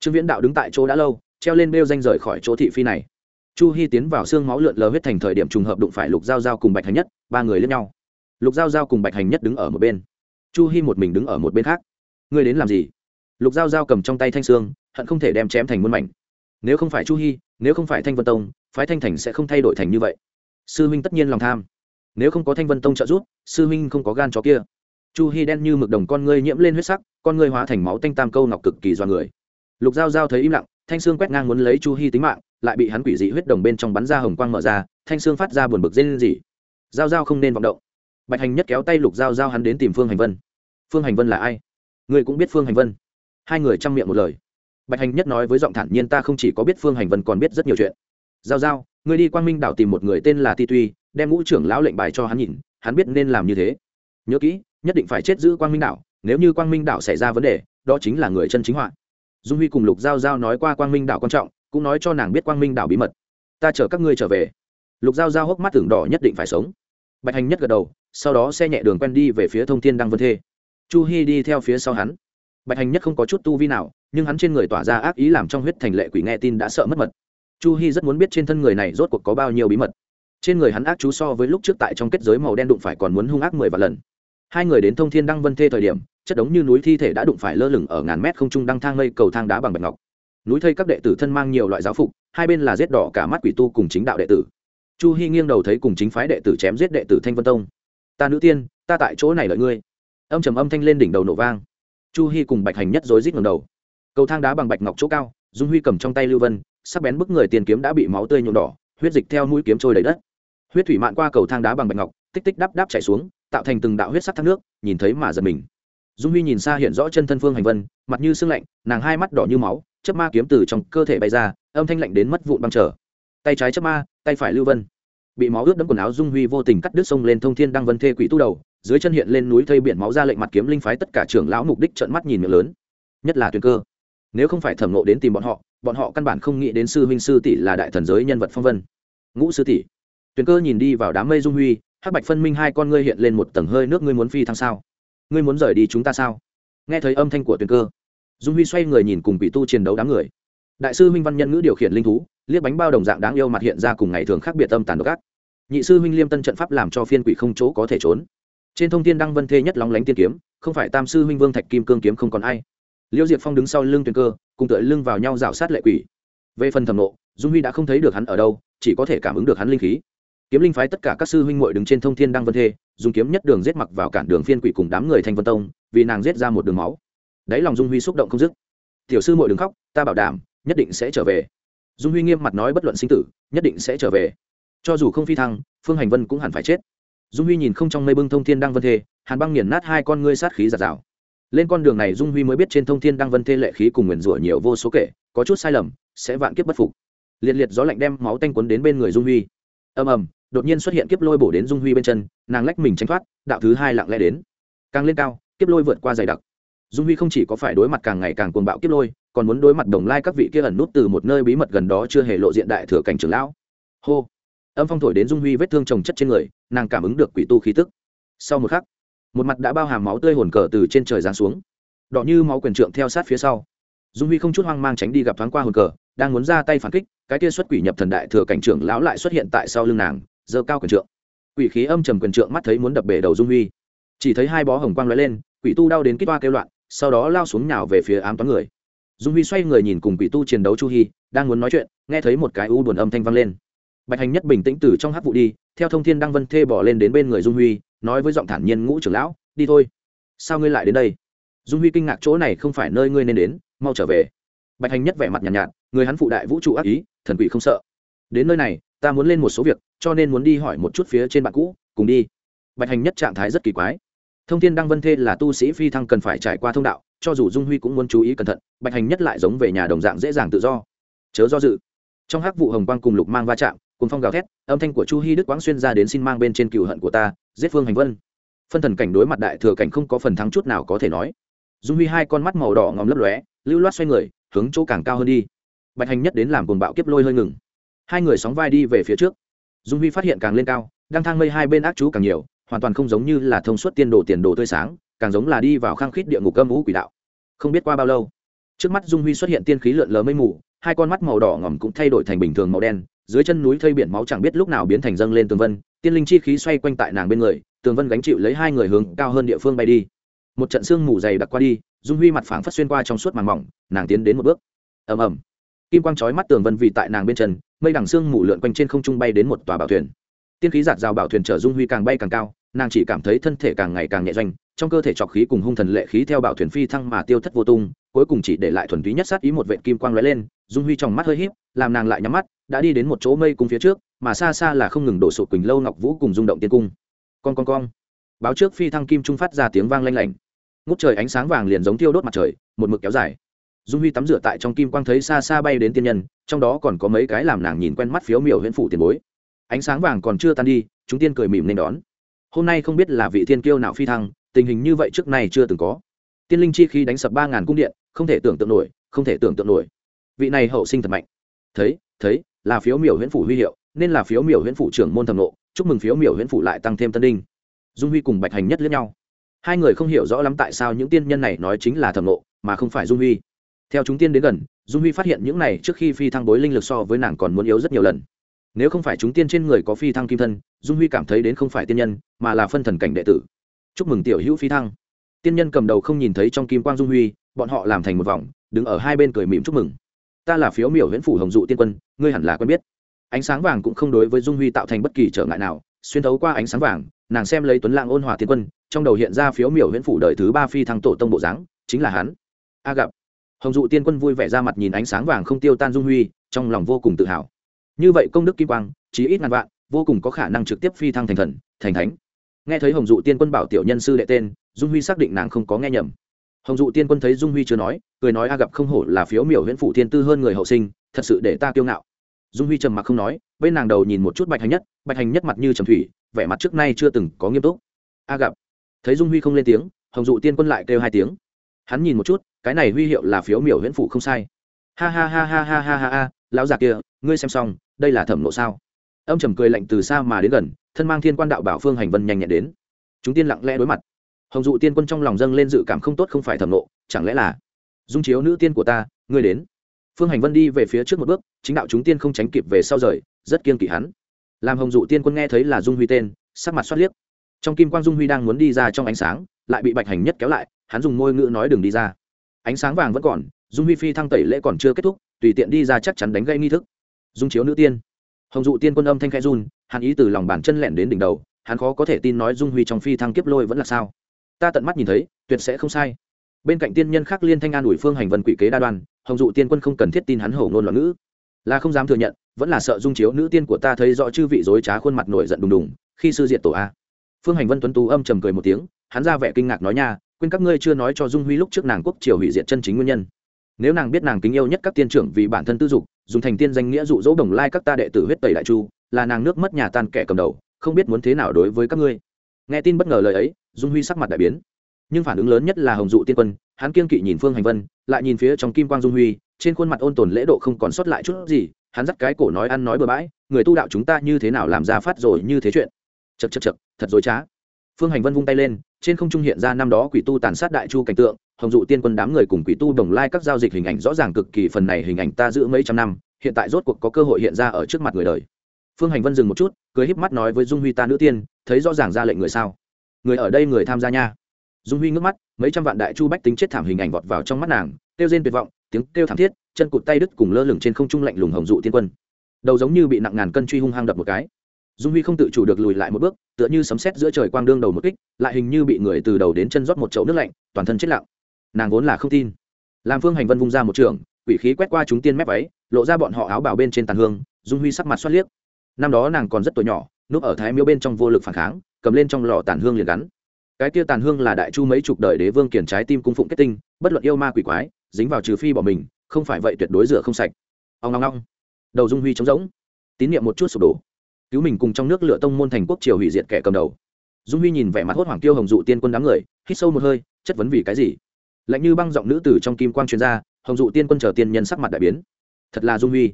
[SPEAKER 1] Trương viễn đạo đứng tại chỗ đã lâu, treo lên bêu danh rời khỏi chỗ thị phi này. Chu hy tiến vào xương máu lượn lờ huyết thành thời điểm trùng hợp đụng phải lục giao giao cùng bạch hành nhất, ba người lên nhau. Lục giao giao cùng bạch hành nhất đứng ở một bên. Chu hy một mình đứng ở một bên khác. Ngươi đến làm gì? Lục giao giao cầm trong tay thanh sương hận không thể đem chém thành muôn mảnh nếu không phải chu hy nếu không phải thanh vân tông, phái thanh thành sẽ không thay đổi thành như vậy. Sư huynh tất nhiên lòng tham. Nếu không có thanh vân tông trợ giúp, sư huynh không có gan chó kia. Chu hy đen như mực đồng con ngươi nhiễm lên huyết sắc, con ngươi hóa thành máu tanh tam câu ngọc cực kỳ do người. Lục giao giao thấy im lặng, thanh sương quét ngang muốn lấy chu hy tính mạng, lại bị hắn quỷ dị huyết đồng bên trong bắn ra hồng quang mở ra, thanh sương phát ra buồn bực dê lên gì giao giao không nên vọng động. Bạch hành nhất kéo tay lục giao giao hắn đến tìm phương hành vân. Phương hành vân là ai? Người cũng biết phương hành vân. Hai người chăm miệng một lời bạch hành nhất nói với giọng thản nhiên, ta không chỉ có biết phương hành vân còn biết rất nhiều chuyện. Giao giao người đi quang minh đảo tìm một người tên là ti tuy, đem ngũ trưởng lão lệnh bài cho hắn nhìn, hắn biết nên làm như thế. Nhớ kỹ, nhất định phải chết giữ quang minh đảo, nếu như quang minh đảo xảy ra vấn đề, đó chính là người chân chính họa. Dung huy cùng lục giao giao nói qua quang minh đảo quan trọng, cũng nói cho nàng biết quang minh đảo bí mật. Ta chở các ngươi trở về. Lục giao giao hốc mắt tưởng đỏ nhất định phải sống. Bạch hành nhất gật đầu, sau đó xe nhẹ đường quen đi về phía thông thiên đăng vân thê. Chu hy đi theo phía sau hắn. Bạch hành nhất không có chút tu vi nào nhưng hắn trên người tỏa ra ác ý làm trong huyết thành lệ quỷ nghe tin đã sợ mất mật. Chu hy rất muốn biết trên thân người này rốt cuộc có bao nhiêu bí mật. Trên người hắn ác chú so với lúc trước tại trong kết giới màu đen đụng phải còn muốn hung ác mười vạn lần. Hai người đến thông thiên đăng vân thê thời điểm, chất đống như núi thi thể đã đụng phải lơ lửng ở ngàn mét không trung đăng thang mây cầu thang đá bằng bạch ngọc. Núi thây các đệ tử thân mang nhiều loại giáo phục, hai bên là giết đỏ cả mắt quỷ tu cùng chính đạo đệ tử. Chu hy nghiêng đầu thấy cùng chính phái đệ tử chém giết đệ tử thanh vân tông. Ta nữ tiên, ta tại chỗ này lợi ngươi. Âm trầm âm thanh lên đỉnh đầu nổ vang. Chu hy cùng bạch hành nhất rối rít ngầm đầu cầu thang đá bằng bạch ngọc chỗ cao, dung huy cầm trong tay lưu vân, sắc bén bức người tiền kiếm đã bị máu tươi nhuộm đỏ, huyết dịch theo mũi kiếm trôi đầy đất. Huyết thủy mạn qua cầu thang đá bằng bạch ngọc, tích tích đắp đắp chảy xuống, tạo thành từng đạo huyết sắc thác nước, nhìn thấy mà giật mình. Dung huy nhìn xa hiện rõ chân thân phương hành vân, mặt như sưng lạnh, nàng hai mắt đỏ như máu, chớp ma kiếm từ trong cơ thể bay ra, âm thanh lạnh đến mất vụn băng trở. Tay trái chớp ma, tay phải lưu vân. Bị máu ướt đẫm quần áo dung huy vô tình cắt đứt sông lên thông thiên đăng vân thê quỷ tu đầu, dưới chân hiện lên núi thây biển máu ra lệnh mặt kiếm linh phái tất cả trưởng lão mục đích trợn mắt nhìn miệng lớn. Nhất là tuyền cơ nếu không phải thẩm nộ đến tìm bọn họ bọn họ căn bản không nghĩ đến sư huynh sư tỷ là đại thần giới nhân vật phong vân. Ngũ sư tỷ, tuyền cơ nhìn đi vào đám mây dung huy, hắc bạch phân minh hai con ngươi hiện lên một tầng hơi nước, ngươi muốn phi thăng sao? Ngươi muốn rời đi chúng ta sao? Nghe thấy âm thanh của tuyền cơ, dung huy xoay người nhìn cùng bị tu chiến đấu đám người. Đại sư huynh văn nhân ngữ điều khiển linh thú, liếc bánh bao đồng dạng đáng yêu mặt hiện ra cùng ngày thường khác biệt âm tàn độc ác. Nhị sư huynh liêm tân trận pháp làm cho phiên quỷ không chỗ có thể trốn. Trên thông tin đăng vân thê nhất lóng lánh tiên kiếm, không phải tam sư huynh vương thạch kim cương kiếm không còn ai liêu diệp phong đứng sau lưng tuyền cơ, cùng tựa lưng vào nhau rào sát lệ quỷ. Về phần thầm nộ, dung huy đã không thấy được hắn ở đâu, chỉ có thể cảm ứng được hắn linh khí. Kiếm linh phái tất cả các sư huynh muội đứng trên thông thiên đăng vân thê, dùng kiếm nhất đường giết mặc vào cản đường phiên quỷ cùng đám người thanh vân tông, vì nàng giết ra một đường máu. Đáy lòng dung huy xúc động không dứt. Tiểu sư muội đừng khóc, ta bảo đảm, nhất định sẽ trở về. Dung huy nghiêm mặt nói bất luận sinh tử, nhất định sẽ trở về. Cho dù không phi thăng, phương hành vân cũng hẳn phải chết. Dung huy nhìn không trong mây bưng thông thiên đăng vân thê, hàn băng nghiền nát hai con ngươi sát khí giạt rào lên con đường này dung huy mới biết trên thông thiên đăng vân thê lệ khí cùng nguyền rủa nhiều vô số kể, có chút sai lầm, sẽ vạn kiếp bất phục. Liệt liệt gió lạnh đem máu tanh quấn đến bên người dung huy. Ầm ầm, đột nhiên xuất hiện kiếp lôi bổ đến dung huy bên chân, nàng lách mình tránh thoát, đạo thứ hai lặng lẽ đến. Càng lên cao, kiếp lôi vượt qua dày đặc. Dung huy không chỉ có phải đối mặt càng ngày càng cuồng bạo kiếp lôi, còn muốn đối mặt đồng lai các vị kia ẩn nút từ một nơi bí mật gần đó chưa hề lộ diện đại thừa cảnh trưởng lão. Hô! Âm phong thổi đến dung huy vết thương trồng chất trên người, nàng cảm ứng được quỷ tu khí tức. Sau một khắc một mặt đã bao hàm máu tươi hồn cờ từ trên trời giáng xuống. Đỏ như máu quyền trượng theo sát phía sau. Dung huy không chút hoang mang tránh đi gặp thoáng qua hồn cờ, đang muốn ra tay phản kích, cái kia xuất quỷ nhập thần đại thừa cảnh trưởng lão lại xuất hiện tại sau lưng nàng, giơ cao quyền trượng. Quỷ khí âm trầm quyền trượng mắt thấy muốn đập bể đầu dung huy. Chỉ thấy hai bó hồng quang lóe lên, quỷ tu đau đến kích toa kêu loạn, sau đó lao xuống nhào về phía ám toán người. Dung huy xoay người nhìn cùng quỷ tu chiến đấu chu hy đang muốn nói chuyện, nghe thấy một cái u buồn âm thanh vang lên. Bạch hành nhất bình tĩnh từ trong hắc vụ đi theo thông thiên đăng vân thê bỏ lên đến bên người dung huy nói với giọng thản nhiên ngũ trưởng lão đi thôi. Sao ngươi lại đến đây? Dung huy kinh ngạc chỗ này không phải nơi ngươi nên đến mau trở về. Bạch hành nhất vẻ mặt nhàn nhạt, nhạt người hắn phụ đại vũ trụ ác ý thần quỷ không sợ. Đến nơi này ta muốn lên một số việc cho nên muốn đi hỏi một chút phía trên bạn cũ cùng đi. Bạch hành nhất trạng thái rất kỳ quái. Thông thiên đăng vân thê là tu sĩ phi thăng cần phải trải qua thông đạo cho dù dung huy cũng muốn chú ý cẩn thận bạch hành nhất lại giống về nhà đồng dạng dễ dàng tự do. Chớ do dự. Trong hắc vụ hồng quang cùng lục mang va chạm cùng phong gào thét, âm thanh của chu hy đức quãng xuyên ra đến xin mang bên trên cựu hận của ta, giết phương hành vân. Phân thần cảnh đối mặt đại thừa cảnh không có phần thắng chút nào có thể nói. Dung huy hai con mắt màu đỏ ngòm lấp lóe, lưu loát xoay người, hướng chỗ càng cao hơn đi. Bạch hành nhất đến làm cồn bạo kiếp lôi hơi ngừng. Hai người sóng vai đi về phía trước. Dung huy phát hiện càng lên cao, đang thang mây hai bên ác chú càng nhiều, hoàn toàn không giống như là thông suốt tiên đồ tiền đồ tươi sáng, càng giống là đi vào khang khít địa ngục âm ngũ quỷ đạo. Không biết qua bao lâu, trước mắt dung huy xuất hiện tiên khí lượn lờ mây mù, hai con mắt màu đỏ ngỏm cũng thay đổi thành bình thường màu đen dưới chân núi thây biển máu chẳng biết lúc nào biến thành dâng lên tường vân, tiên linh chi khí xoay quanh tại nàng bên người, tường vân gánh chịu lấy hai người hướng cao hơn địa phương bay đi. Một trận sương mù dày đặc qua đi, dung huy mặt phảng phất xuyên qua trong suốt màng mỏng, nàng tiến đến một bước. Ầm ầm. Kim quang chói mắt tường vân vì tại nàng bên chân, mây đằng sương mù lượn quanh trên không trung bay đến một tòa bảo thuyền. Tiên khí giạt rào bảo thuyền chở dung huy càng bay càng cao, nàng chỉ cảm thấy thân thể càng ngày càng nhẹ doanh, trong cơ thể trọc khí cùng hung thần lệ khí theo bảo thuyền phi thăng mà tiêu thất vô tung, cuối cùng chỉ để lại thuần túy nhất sát ý một vệ kim quang lóe lên, dung huy trong mắt hơi híp làm nàng lại nhắm mắt, đã đi đến một chỗ mây cung phía trước, mà xa xa là không ngừng đổ sụt quỳnh lâu ngọc vũ cùng rung động tiên cung. Con con con báo trước phi thăng kim trung phát ra tiếng vang lanh lảnh. Ngút trời ánh sáng vàng liền giống tiêu đốt mặt trời, một mực kéo dài. Dung huy tắm rửa tại trong kim quang thấy xa xa bay đến tiên nhân, trong đó còn có mấy cái làm nàng nhìn quen mắt phiếu miểu huyện phủ tiền bối. Ánh sáng vàng còn chưa tan đi, chúng tiên cười mỉm nên đón. Hôm nay không biết là vị thiên kiêu nào phi thăng, tình hình như vậy trước nay chưa từng có. Tiên linh chi khi đánh sập ba ngàn cung điện, không thể tưởng tượng nổi, không thể tưởng tượng nổi. Vị này hậu sinh thật mạnh thấy thấy, là phiếu miểu huyện phủ huy hiệu, nên là phiếu miểu huyện phủ trưởng môn Thẩm nộ, chúc mừng phiếu miểu huyện phủ lại tăng thêm tân đinh. Dung huy cùng bạch hành nhất lẫn nhau. Hai người không hiểu rõ lắm tại sao những tiên nhân này nói chính là Thẩm nộ, mà không phải dung huy. Theo chúng tiên đến gần, dung huy phát hiện những này trước khi phi thăng bối linh lực so với nàng còn muốn yếu rất nhiều lần. Nếu không phải chúng tiên trên người có phi thăng kim thân, dung huy cảm thấy đến không phải tiên nhân, mà là phân thần cảnh đệ tử. Chúc mừng tiểu hữu phi thăng. Tiên nhân cầm đầu không nhìn thấy trong kim quang dung huy, bọn họ làm thành một vòng, đứng ở hai bên cười mỉm chúc mừng ta là phiếu miểu huyễn phủ hồng dụ tiên quân, ngươi hẳn là quen biết. Ánh sáng vàng cũng không đối với dung huy tạo thành bất kỳ trở ngại nào, xuyên thấu qua ánh sáng vàng, nàng xem lấy tuấn lang ôn hòa tiên quân, trong đầu hiện ra phiếu miểu huyễn phủ đời thứ ba phi thăng tổ tông bộ dáng, chính là hắn. A gặp. Hồng dụ tiên quân vui vẻ ra mặt nhìn ánh sáng vàng không tiêu tan dung huy, trong lòng vô cùng tự hào. Như vậy công đức kim quang, chí ít ngàn vạn, vô cùng có khả năng trực tiếp phi thăng thành thần, thành thánh. Nghe thấy hồng dụ tiên quân bảo tiểu nhân sư đệ tên, dung huy xác định nàng không có nghe nhầm hồng dụ tiên quân thấy dung huy chưa nói, cười nói, a gặp không hổ là phiếu miểu huyễn phủ thiên tư hơn người hậu sinh, thật sự để ta kiêu ngạo. Dung huy trầm mặc không nói, bên nàng đầu nhìn một chút bạch hành nhất, bạch hành nhất mặt như trầm thủy, vẻ mặt trước nay chưa từng có nghiêm túc. A gặp. Thấy dung huy không lên tiếng, hồng dụ tiên quân lại kêu hai tiếng. Hắn nhìn một chút, cái này huy hiệu là phiếu miểu huyễn phủ không sai. Ha ha ha ha ha ha ha ha, lão già kia, ngươi xem xong, đây là thẩm nộ sao? Ông trầm cười lạnh từ xa mà đến gần, thân mang thiên quan đạo bảo phương hành vân nhanh nhẹn đến. Chúng tiên lặng lẽ đối mặt hồng dụ tiên quân trong lòng dâng lên dự cảm không tốt không phải thẩm nộ, chẳng lẽ là dung chiếu nữ tiên của ta, ngươi đến. Phương hành vân đi về phía trước một bước, chính đạo chúng tiên không tránh kịp về sau rời, rất kiên kỵ hắn. Làm hồng dụ tiên quân nghe thấy là dung huy tên, sắc mặt xoát liếc. Trong kim quang dung huy đang muốn đi ra trong ánh sáng, lại bị bạch hành nhất kéo lại, hắn dùng môi ngữ nói đừng đi ra. Ánh sáng vàng vẫn còn, dung huy phi thăng tẩy lễ còn chưa kết thúc, tùy tiện đi ra chắc chắn đánh gây nghi thức. Dung chiếu nữ tiên. Hồng dụ tiên quân âm thanh khai run, hắn ý từ lòng bàn chân lẹn đến đỉnh đầu, hắn khó có thể tin nói dung huy trong phi thăng kiếp lôi vẫn là sao ta tận mắt nhìn thấy, tuyệt sẽ không sai. Bên cạnh tiên nhân khác liên thanh an ủi phương hành vân quỷ kế đa đoan, hồng dụ tiên quân không cần thiết tin hắn hổ ngôn loạn ngữ. Là không dám thừa nhận, vẫn là sợ dung chiếu nữ tiên của ta thấy rõ chư vị dối trá khuôn mặt nổi giận đùng đùng, khi sư diệt tổ a. Phương hành vân tuấn tú âm trầm cười một tiếng, hắn ra vẻ kinh ngạc nói nha, quên các ngươi chưa nói cho dung huy lúc trước nàng quốc triều hủy diệt chân chính nguyên nhân. Nếu nàng biết nàng kính yêu nhất các tiên trưởng vì bản thân tư dục, dùng thành tiên danh nghĩa dụ dỗ đồng lai các ta đệ tử huyết tẩy đại chu, là nàng nước mất nhà tan kẻ cầm đầu, không biết muốn thế nào đối với các ngươi nghe tin bất ngờ lời ấy, dung huy sắc mặt đại biến. Nhưng phản ứng lớn nhất là hồng dụ tiên quân, hắn kiên kỵ nhìn phương hành vân, lại nhìn phía trong kim quang dung huy, trên khuôn mặt ôn tồn lễ độ không còn sót lại chút gì, hắn dắt cái cổ nói ăn nói bừa bãi, người tu đạo chúng ta như thế nào làm ra phát rồi như thế chuyện. Chật chật chật thật dối trá. Phương hành vân vung tay lên, trên không trung hiện ra năm đó quỷ tu tàn sát đại chu cảnh tượng, hồng dụ tiên quân đám người cùng quỷ tu đồng lai các giao dịch hình ảnh rõ ràng cực kỳ phần này hình ảnh ta giữ mấy trăm năm, hiện tại rốt cuộc có cơ hội hiện ra ở trước mặt người đời. Phương hành vân dừng một chút cười híp mắt nói với dung huy ta nữ tiên, thấy rõ ràng ra lệnh người sao? Người ở đây người tham gia nha. Dung huy ngước mắt, mấy trăm vạn đại chu bách tính chết thảm hình ảnh vọt vào trong mắt nàng, kêu rên tuyệt vọng, tiếng kêu thảm thiết, chân cụt tay đứt cùng lơ lửng trên không trung lạnh lùng hồng dụ tiên quân. Đầu giống như bị nặng ngàn cân truy hung hăng đập một cái. Dung huy không tự chủ được lùi lại một bước, tựa như sấm sét giữa trời quang đương đầu một kích, lại hình như bị người từ đầu đến chân rót một chậu nước lạnh, toàn thân chết lặng. Nàng vốn là không tin. Làm phương hành vân vung ra một trường, quỷ khí quét qua chúng tiên mép váy, lộ ra bọn họ áo bảo bên trên tàn hương, dung huy sắc mặt xoát liếc năm đó nàng còn rất tuổi nhỏ, núp ở thái miếu bên trong vô lực phản kháng, cầm lên trong lò tàn hương liền gắn. Cái kia tàn hương là đại chu mấy chục đời đế vương kiển trái tim cung phụng kết tinh, bất luận yêu ma quỷ quái, dính vào trừ phi bỏ mình, không phải vậy tuyệt đối rửa không sạch. Ông ngong ngong đầu dung huy trống rỗng. Tín nhiệm một chút sụp đổ. Cứu mình cùng trong nước lửa tông môn thành quốc triều hủy diệt kẻ cầm đầu. Dung huy nhìn vẻ mặt hốt hoảng tiêu hồng dụ tiên quân đám người, hít sâu một hơi, chất vấn vì cái gì? Lạnh như băng giọng nữ tử trong kim quang chuyên gia hồng dụ tiên quân chờ tiên nhân sắc mặt đại biến. Thật là dung huy.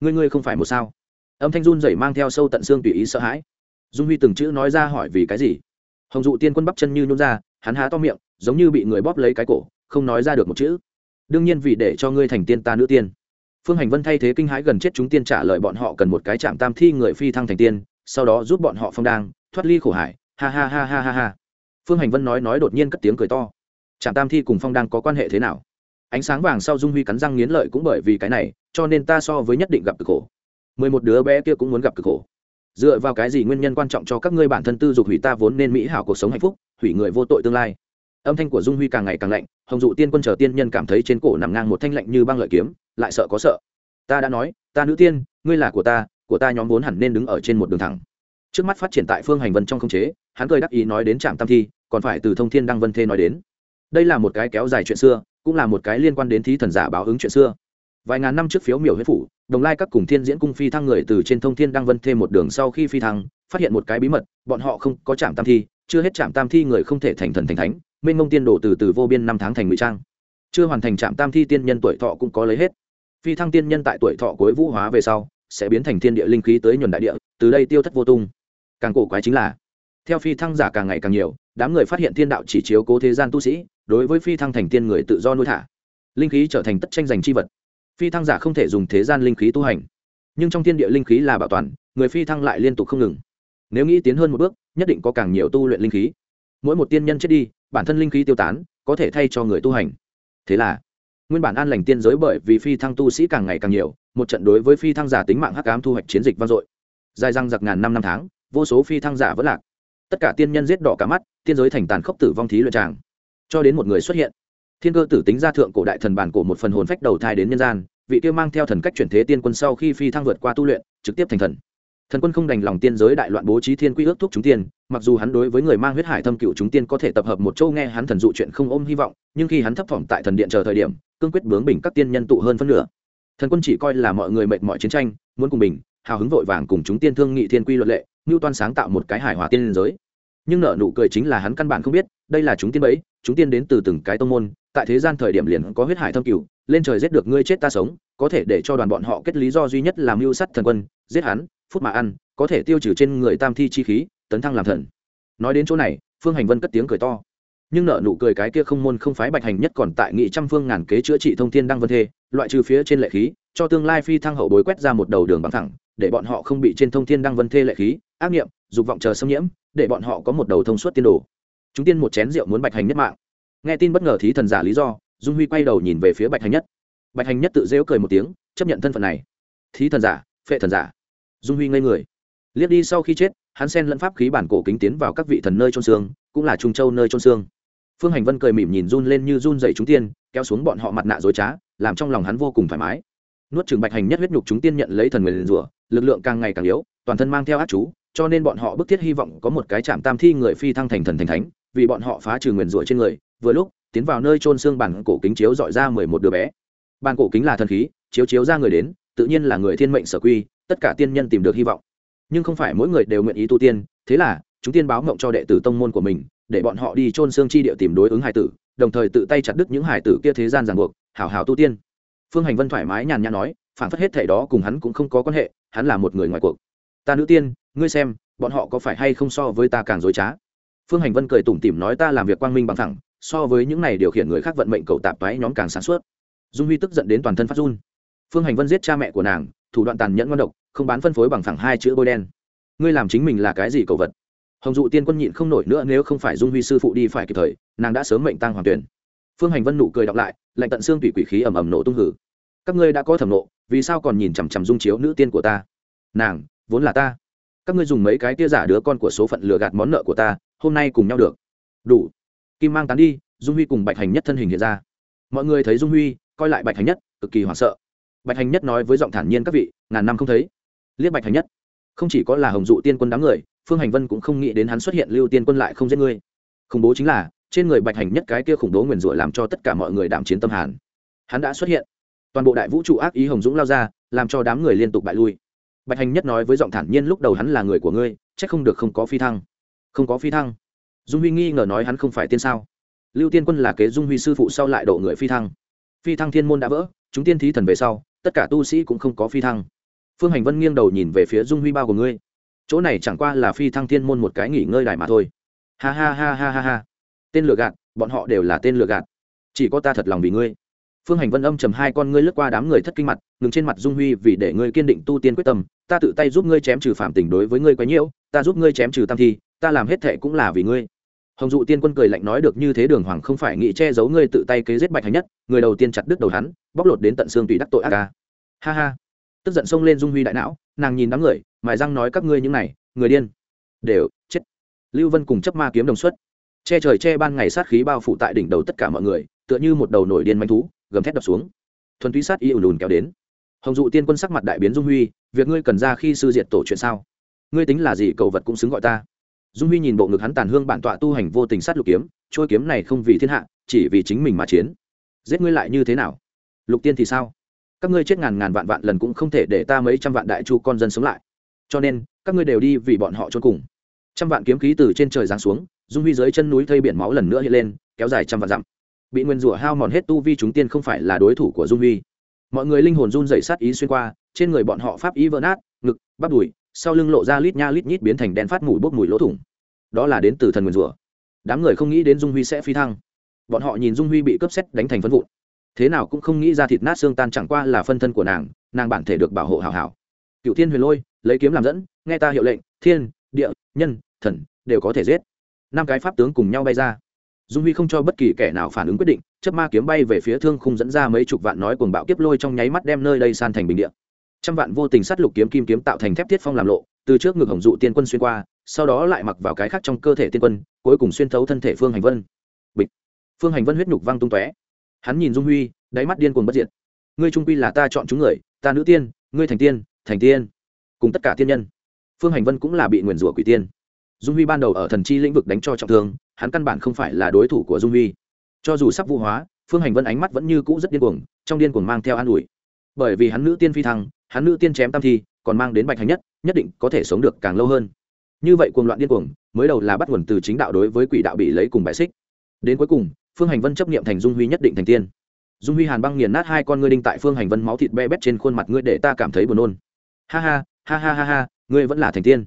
[SPEAKER 1] Ngươi ngươi không phải một sao âm thanh run rẩy mang theo sâu tận xương tùy ý sợ hãi. Dung huy từng chữ nói ra hỏi vì cái gì? Hồng dụ tiên quân bắp chân như nhún ra, hắn há to miệng, giống như bị người bóp lấy cái cổ, không nói ra được một chữ. Đương nhiên vì để cho ngươi thành tiên ta nữ tiên. Phương hành vân thay thế kinh hãi gần chết chúng tiên trả lời bọn họ cần một cái chạm tam thi người phi thăng thành tiên, sau đó giúp bọn họ phong đang thoát ly khổ hải, ha ha ha ha ha ha. Phương hành vân nói nói đột nhiên cất tiếng cười to. Chạm tam thi cùng phong đang có quan hệ thế nào? Ánh sáng vàng sau dung huy cắn răng nghiến lợi cũng bởi vì cái này, cho nên ta so với nhất định gặp cực khổ mười một đứa bé kia cũng muốn gặp cực khổ. Dựa vào cái gì nguyên nhân quan trọng cho các ngươi bản thân tư dục hủy ta vốn nên mỹ hảo cuộc sống hạnh phúc, hủy người vô tội tương lai? Âm thanh của dung huy càng ngày càng lạnh, hồng dụ tiên quân chờ tiên nhân cảm thấy trên cổ nằm ngang một thanh lạnh như băng lợi kiếm, lại sợ có sợ. Ta đã nói, ta nữ tiên, ngươi là của ta của ta nhóm vốn hẳn nên đứng ở trên một đường thẳng. Trước mắt phát triển tại phương hành vân trong không chế, hắn cười đắc ý nói đến trạm tam thi, còn phải từ thông thiên đăng vân thê nói đến. Đây là một cái kéo dài chuyện xưa, cũng là một cái liên quan đến thí thần giả báo ứng chuyện xưa vài ngàn năm trước phiếu miểu huyết phủ, đồng lai các cùng thiên diễn cung phi thăng người từ trên thông thiên đăng vân thêm một đường sau khi phi thăng, phát hiện một cái bí mật, bọn họ không có trạm tam thi, chưa hết trạm tam thi người không thể thành thần thành thánh minh mông tiên đổ từ từ vô biên năm tháng thành ngụy trang. Chưa hoàn thành trạm tam thi tiên nhân tuổi thọ cũng có lấy hết. Phi thăng tiên nhân tại tuổi thọ cuối vũ hóa về sau, sẽ biến thành thiên địa linh khí tới nhuần đại địa, từ đây tiêu thất vô tung. Càng cổ quái chính là, theo phi thăng giả càng ngày càng nhiều, đám người phát hiện thiên đạo chỉ chiếu cố thế gian tu sĩ, đối với phi thăng thành tiên người tự do nuôi thả, linh khí trở thành tất tranh giành chi vật phi thăng giả không thể dùng thế gian linh khí tu hành. Nhưng trong thiên địa linh khí là bảo toàn, người phi thăng lại liên tục không ngừng. Nếu nghĩ tiến hơn một bước, nhất định có càng nhiều tu luyện linh khí. Mỗi một tiên nhân chết đi, bản thân linh khí tiêu tán, có thể thay cho người tu hành. Thế là, nguyên bản an lành tiên giới bởi vì phi thăng tu sĩ càng ngày càng nhiều, một trận đối với phi thăng giả tính mạng hắc ám thu hoạch chiến dịch vang dội. Dài răng giặc ngàn năm năm tháng, vô số phi thăng giả vẫn lạc. Tất cả tiên nhân giết đỏ cả mắt, tiên giới thành tàn khốc tử vong thí luyện tràng. Cho đến một người xuất hiện thiên cơ tử tính ra thượng cổ đại thần bản cổ một phần hồn phách đầu thai đến nhân gian, vị kia mang theo thần cách chuyển thế tiên quân sau khi phi thăng vượt qua tu luyện, trực tiếp thành thần. Thần quân không đành lòng tiên giới đại loạn bố trí thiên quy ước thúc chúng tiên, mặc dù hắn đối với người mang huyết hải thâm cựu chúng tiên có thể tập hợp một châu nghe hắn thần dụ chuyện không ôm hy vọng, nhưng khi hắn thấp thỏm tại thần điện chờ thời điểm, cương quyết bướng bình các tiên nhân tụ hơn phân nửa. Thần quân chỉ coi là mọi người mệt mọi chiến tranh, muốn cùng mình, hào hứng vội vàng cùng chúng tiên thương nghị thiên quy luật lệ ngưu toan sáng tạo một cái hải hòa tiên giới nhưng nợ nụ cười chính là hắn căn bản không biết, đây là chúng tiên bấy chúng tiên đến từ từng cái tông môn, tại thế gian thời điểm liền có huyết hải thâm cửu, lên trời giết được ngươi chết ta sống, có thể để cho đoàn bọn họ kết lý do duy nhất làm mưu sắt thần quân, giết hắn phút mà ăn, có thể tiêu trừ trên người tam thi chi khí, tấn thăng làm thần. Nói đến chỗ này, phương hành vân cất tiếng cười to. Nhưng nợ nụ cười cái kia không môn không phái bạch hành nhất còn tại nghị trăm phương ngàn kế chữa trị thông thiên đăng vân thê, loại trừ phía trên lệ khí, cho tương lai phi thăng hậu bối quét ra một đầu đường bằng thẳng, để bọn họ không bị trên thông thiên đăng vân thê lệ khí, ác nghiệm dục vọng chờ xâm nhiễm, để bọn họ có một đầu thông suốt tiên đồ. Chúng tiên một chén rượu muốn bạch hành nhất mạng. Nghe tin bất ngờ thí thần giả lý do, dung huy quay đầu nhìn về phía bạch hành nhất. Bạch hành nhất tự rêu cười một tiếng, chấp nhận thân phận này. Thí thần giả, phệ thần giả. Dung huy ngây người. Liếc đi sau khi chết, hắn sen lẫn pháp khí bản cổ kính tiến vào các vị thần nơi trôn xương, cũng là trung châu nơi trôn xương. Phương hành vân cười mỉm nhìn run lên như run dậy chúng tiên, kéo xuống bọn họ mặt nạ dối trá, làm trong lòng hắn vô cùng thoải mái. Nuốt chừng bạch hành nhất huyết nhục chúng tiên nhận lấy thần nguyền rủa, lực lượng càng ngày càng yếu, toàn thân mang theo ác chú cho nên bọn họ bức thiết hy vọng có một cái chạm tam thi người phi thăng thành thần thành thánh, vì bọn họ phá trừ nguyền rủa trên người, vừa lúc, tiến vào nơi trôn xương bản cổ kính chiếu dọi ra mười một đứa bé. Bản cổ kính là thần khí, chiếu chiếu ra người đến, tự nhiên là người thiên mệnh sở quy, tất cả tiên nhân tìm được hy vọng. Nhưng không phải mỗi người đều nguyện ý tu tiên, thế là, chúng tiên báo mộng cho đệ tử tông môn của mình, để bọn họ đi trôn xương chi địa tìm đối ứng hải tử, đồng thời tự tay chặt đứt những hải tử kia thế gian ràng buộc hảo hảo tu tiên. Phương hành vân thoải mái nhàn nhã nói phản phất hết thể đó cùng hắn cũng không có quan hệ, hắn là một người ngoài cuộc. Ta nữ tiên ngươi xem, bọn họ có phải hay không so với ta càng dối trá? Phương hành vân cười tủm tỉm nói ta làm việc quang minh bằng thẳng, so với những này điều khiển người khác vận mệnh cầu tạp toái nhóm càng sáng suốt. Dung huy tức giận đến toàn thân phát run. Phương hành vân giết cha mẹ của nàng, thủ đoạn tàn nhẫn ngon độc, không bán phân phối bằng thẳng hai chữ bôi đen. Ngươi làm chính mình là cái gì cầu vật? Hồng dụ tiên quân nhịn không nổi nữa nếu không phải dung huy sư phụ đi phải kịp thời, nàng đã sớm mệnh tăng hoàng tuyển. Phương hành vân nụ cười đọc lại, lạnh tận xương tủy quỷ khí ầm ầm nổ tung hử. Các ngươi đã có thẩm nộ, vì sao còn nhìn chằm chằm dung chiếu nữ tiên của ta? Nàng, vốn là ta các ngươi dùng mấy cái tia giả đứa con của số phận lừa gạt món nợ của ta, hôm nay cùng nhau được. Đủ. Kim mang tán đi, dung huy cùng bạch hành nhất thân hình hiện ra. Mọi người thấy dung huy, coi lại bạch hành nhất, cực kỳ hoảng sợ. Bạch hành nhất nói với giọng thản nhiên các vị, ngàn năm không thấy. Liếc bạch hành nhất. Không chỉ có là hồng dụ tiên quân đám người, phương hành vân cũng không nghĩ đến hắn xuất hiện lưu tiên quân lại không giết ngươi. Khủng bố chính là, trên người bạch hành nhất cái kia khủng bố nguyền rủa làm cho tất cả mọi người đảm chiến tâm hàn. Hắn đã xuất hiện. Toàn bộ đại vũ trụ ác ý hồng dũng lao ra, làm cho đám người liên tục bại lui bạch hành nhất nói với giọng thản nhiên lúc đầu hắn là người của ngươi c h ắ c không được không có phi thăng. Không có phi thăng. Dung huy nghi ngờ nói hắn không phải tiên sao? Lưu tiên quân là kế dung huy sư phụ sau lại độ người phi thăng. Phi thăng thiên môn đã vỡ, chúng tiên thí thần về sau, tất cả tu sĩ cũng không có phi thăng. Phương hành vân nghiêng đầu nhìn về phía dung huy bao của ngươi. Chỗ này chẳng qua là phi thăng thiên môn một cái nghỉ ngơi đài mà thôi. Ha ha ha ha ha ha. Tên lừa gạt, bọn họ đều là tên lừa gạt. Chỉ có ta thật lòng vì ngươi. Phương hành vân âm chầm hai con ngươi lướt qua đám người thất kinh mặt ngừng trên mặt dung huy vì để ngươi kiên định tu tiên quyết tâm, ta tự tay giúp ngươi chém trừ phạm tình đối với ngươi quấy nhiễu, ta giúp ngươi chém trừ tam thi, ta làm hết thệ cũng là vì ngươi. Hồng dụ tiên quân cười lạnh nói được như thế đường hoàng không phải nghĩ che giấu ngươi tự tay kế giết bạch hành nhất, người đầu tiên chặt đứt đầu hắn, bóc lột đến tận xương tùy đắc tội ác ca. Ha ha. Tức giận xông lên dung huy đại não, nàng nhìn đám người, mài răng nói các ngươi những này, người điên. Đều, chết. Lưu vân cùng chấp ma kiếm đồng xuất. Che trời che ban ngày sát khí bao phủ tại đỉnh đầu tất cả mọi người, tựa như một đầu nổi điên manh thú, gầm thét đập xuống. Thuần túy sát y ùn ùn kéo đến hồng dụ tiên quân sắc mặt đại biến dung huy, việc ngươi cần ra khi sư diệt tổ chuyện sao? Ngươi tính là gì cầu vật cũng xứng gọi ta. Dung huy nhìn bộ ngực hắn tàn hương bản tọa tu hành vô tình sát lục kiếm, trôi kiếm này không vì thiên hạ, chỉ vì chính mình mà chiến. Giết ngươi lại như thế nào? Lục tiên thì sao? Các ngươi chết ngàn ngàn vạn vạn lần cũng không thể để ta mấy trăm vạn đại chu con dân sống lại. Cho nên, các ngươi đều đi vì bọn họ trốn cùng. Trăm vạn kiếm khí từ trên trời giáng xuống, dung huy dưới chân núi thây biển máu lần nữa hiện lên, kéo dài trăm vạn dặm. Bị nguyên rủa hao mòn hết tu vi chúng tiên không phải là đối thủ của dung huy mọi người linh hồn run dày sát ý xuyên qua, trên người bọn họ pháp ý vỡ nát, ngực, bắp đùi, sau lưng lộ ra lít nha lít nhít biến thành đen phát mùi bốc mùi lỗ thủng. Đó là đến từ thần nguyên rủa đám người không nghĩ đến dung huy sẽ phi thăng. Bọn họ nhìn dung huy bị cướp xét đánh thành phân vụn. Thế nào cũng không nghĩ ra thịt nát xương tan chẳng qua là phân thân của nàng nàng bản thể được bảo hộ hảo hảo. Cựu thiên huyền lôi, lấy kiếm làm dẫn, nghe ta hiệu lệnh, thiên, địa, nhân, thần, đều có thể giết. Năm cái pháp tướng cùng nhau bay ra dung huy không cho bất kỳ kẻ nào phản ứng quyết định chấp ma kiếm bay về phía thương khung dẫn ra mấy chục vạn nói cuồng bạo kiếp lôi trong nháy mắt đem nơi đây san thành bình địa. Trăm vạn vô tình sát lục kiếm kim kiếm tạo thành thép thiết phong làm lộ, từ trước ngực hồng dụ tiên quân xuyên qua, sau đó lại mặc vào cái khác trong cơ thể tiên quân, cuối cùng xuyên thấu thân thể phương hành vân. Bịch. Phương hành vân huyết nhục văng tung tóe. Hắn nhìn dung huy, đáy mắt điên cuồng bất diệt. Ngươi trung quy là ta chọn chúng người, ta nữ tiên, ngươi thành tiên thành tiên, cùng tất cả tiên nhân. Phương hành vân cũng là bị nguyền rủa quỷ tiên dung huy ban đầu ở thần chi lĩnh vực đánh cho trọng thương, hắn căn bản không phải là đối thủ của dung huy. Cho dù sắp vũ hóa, phương hành vân ánh mắt vẫn như cũ rất điên cuồng, trong điên cuồng mang theo an ủi. Bởi vì hắn nữ tiên phi thăng, hắn nữ tiên chém tam thi, còn mang đến bạch hành nhất nhất định có thể sống được càng lâu hơn. Như vậy cuồng loạn điên cuồng, mới đầu là bắt nguồn từ chính đạo đối với quỷ đạo bị lấy cùng bài xích. Đến cuối cùng, phương hành vân chấp nghiệm thành dung huy nhất định thành tiên. Dung huy hàn băng nghiền nát hai con ngươi đinh tại phương hành vân máu thịt be bét trên khuôn mặt ngươi để ta cảm thấy buồn nôn. Ha ha ha ha ha ha, ngươi vẫn là thành tiên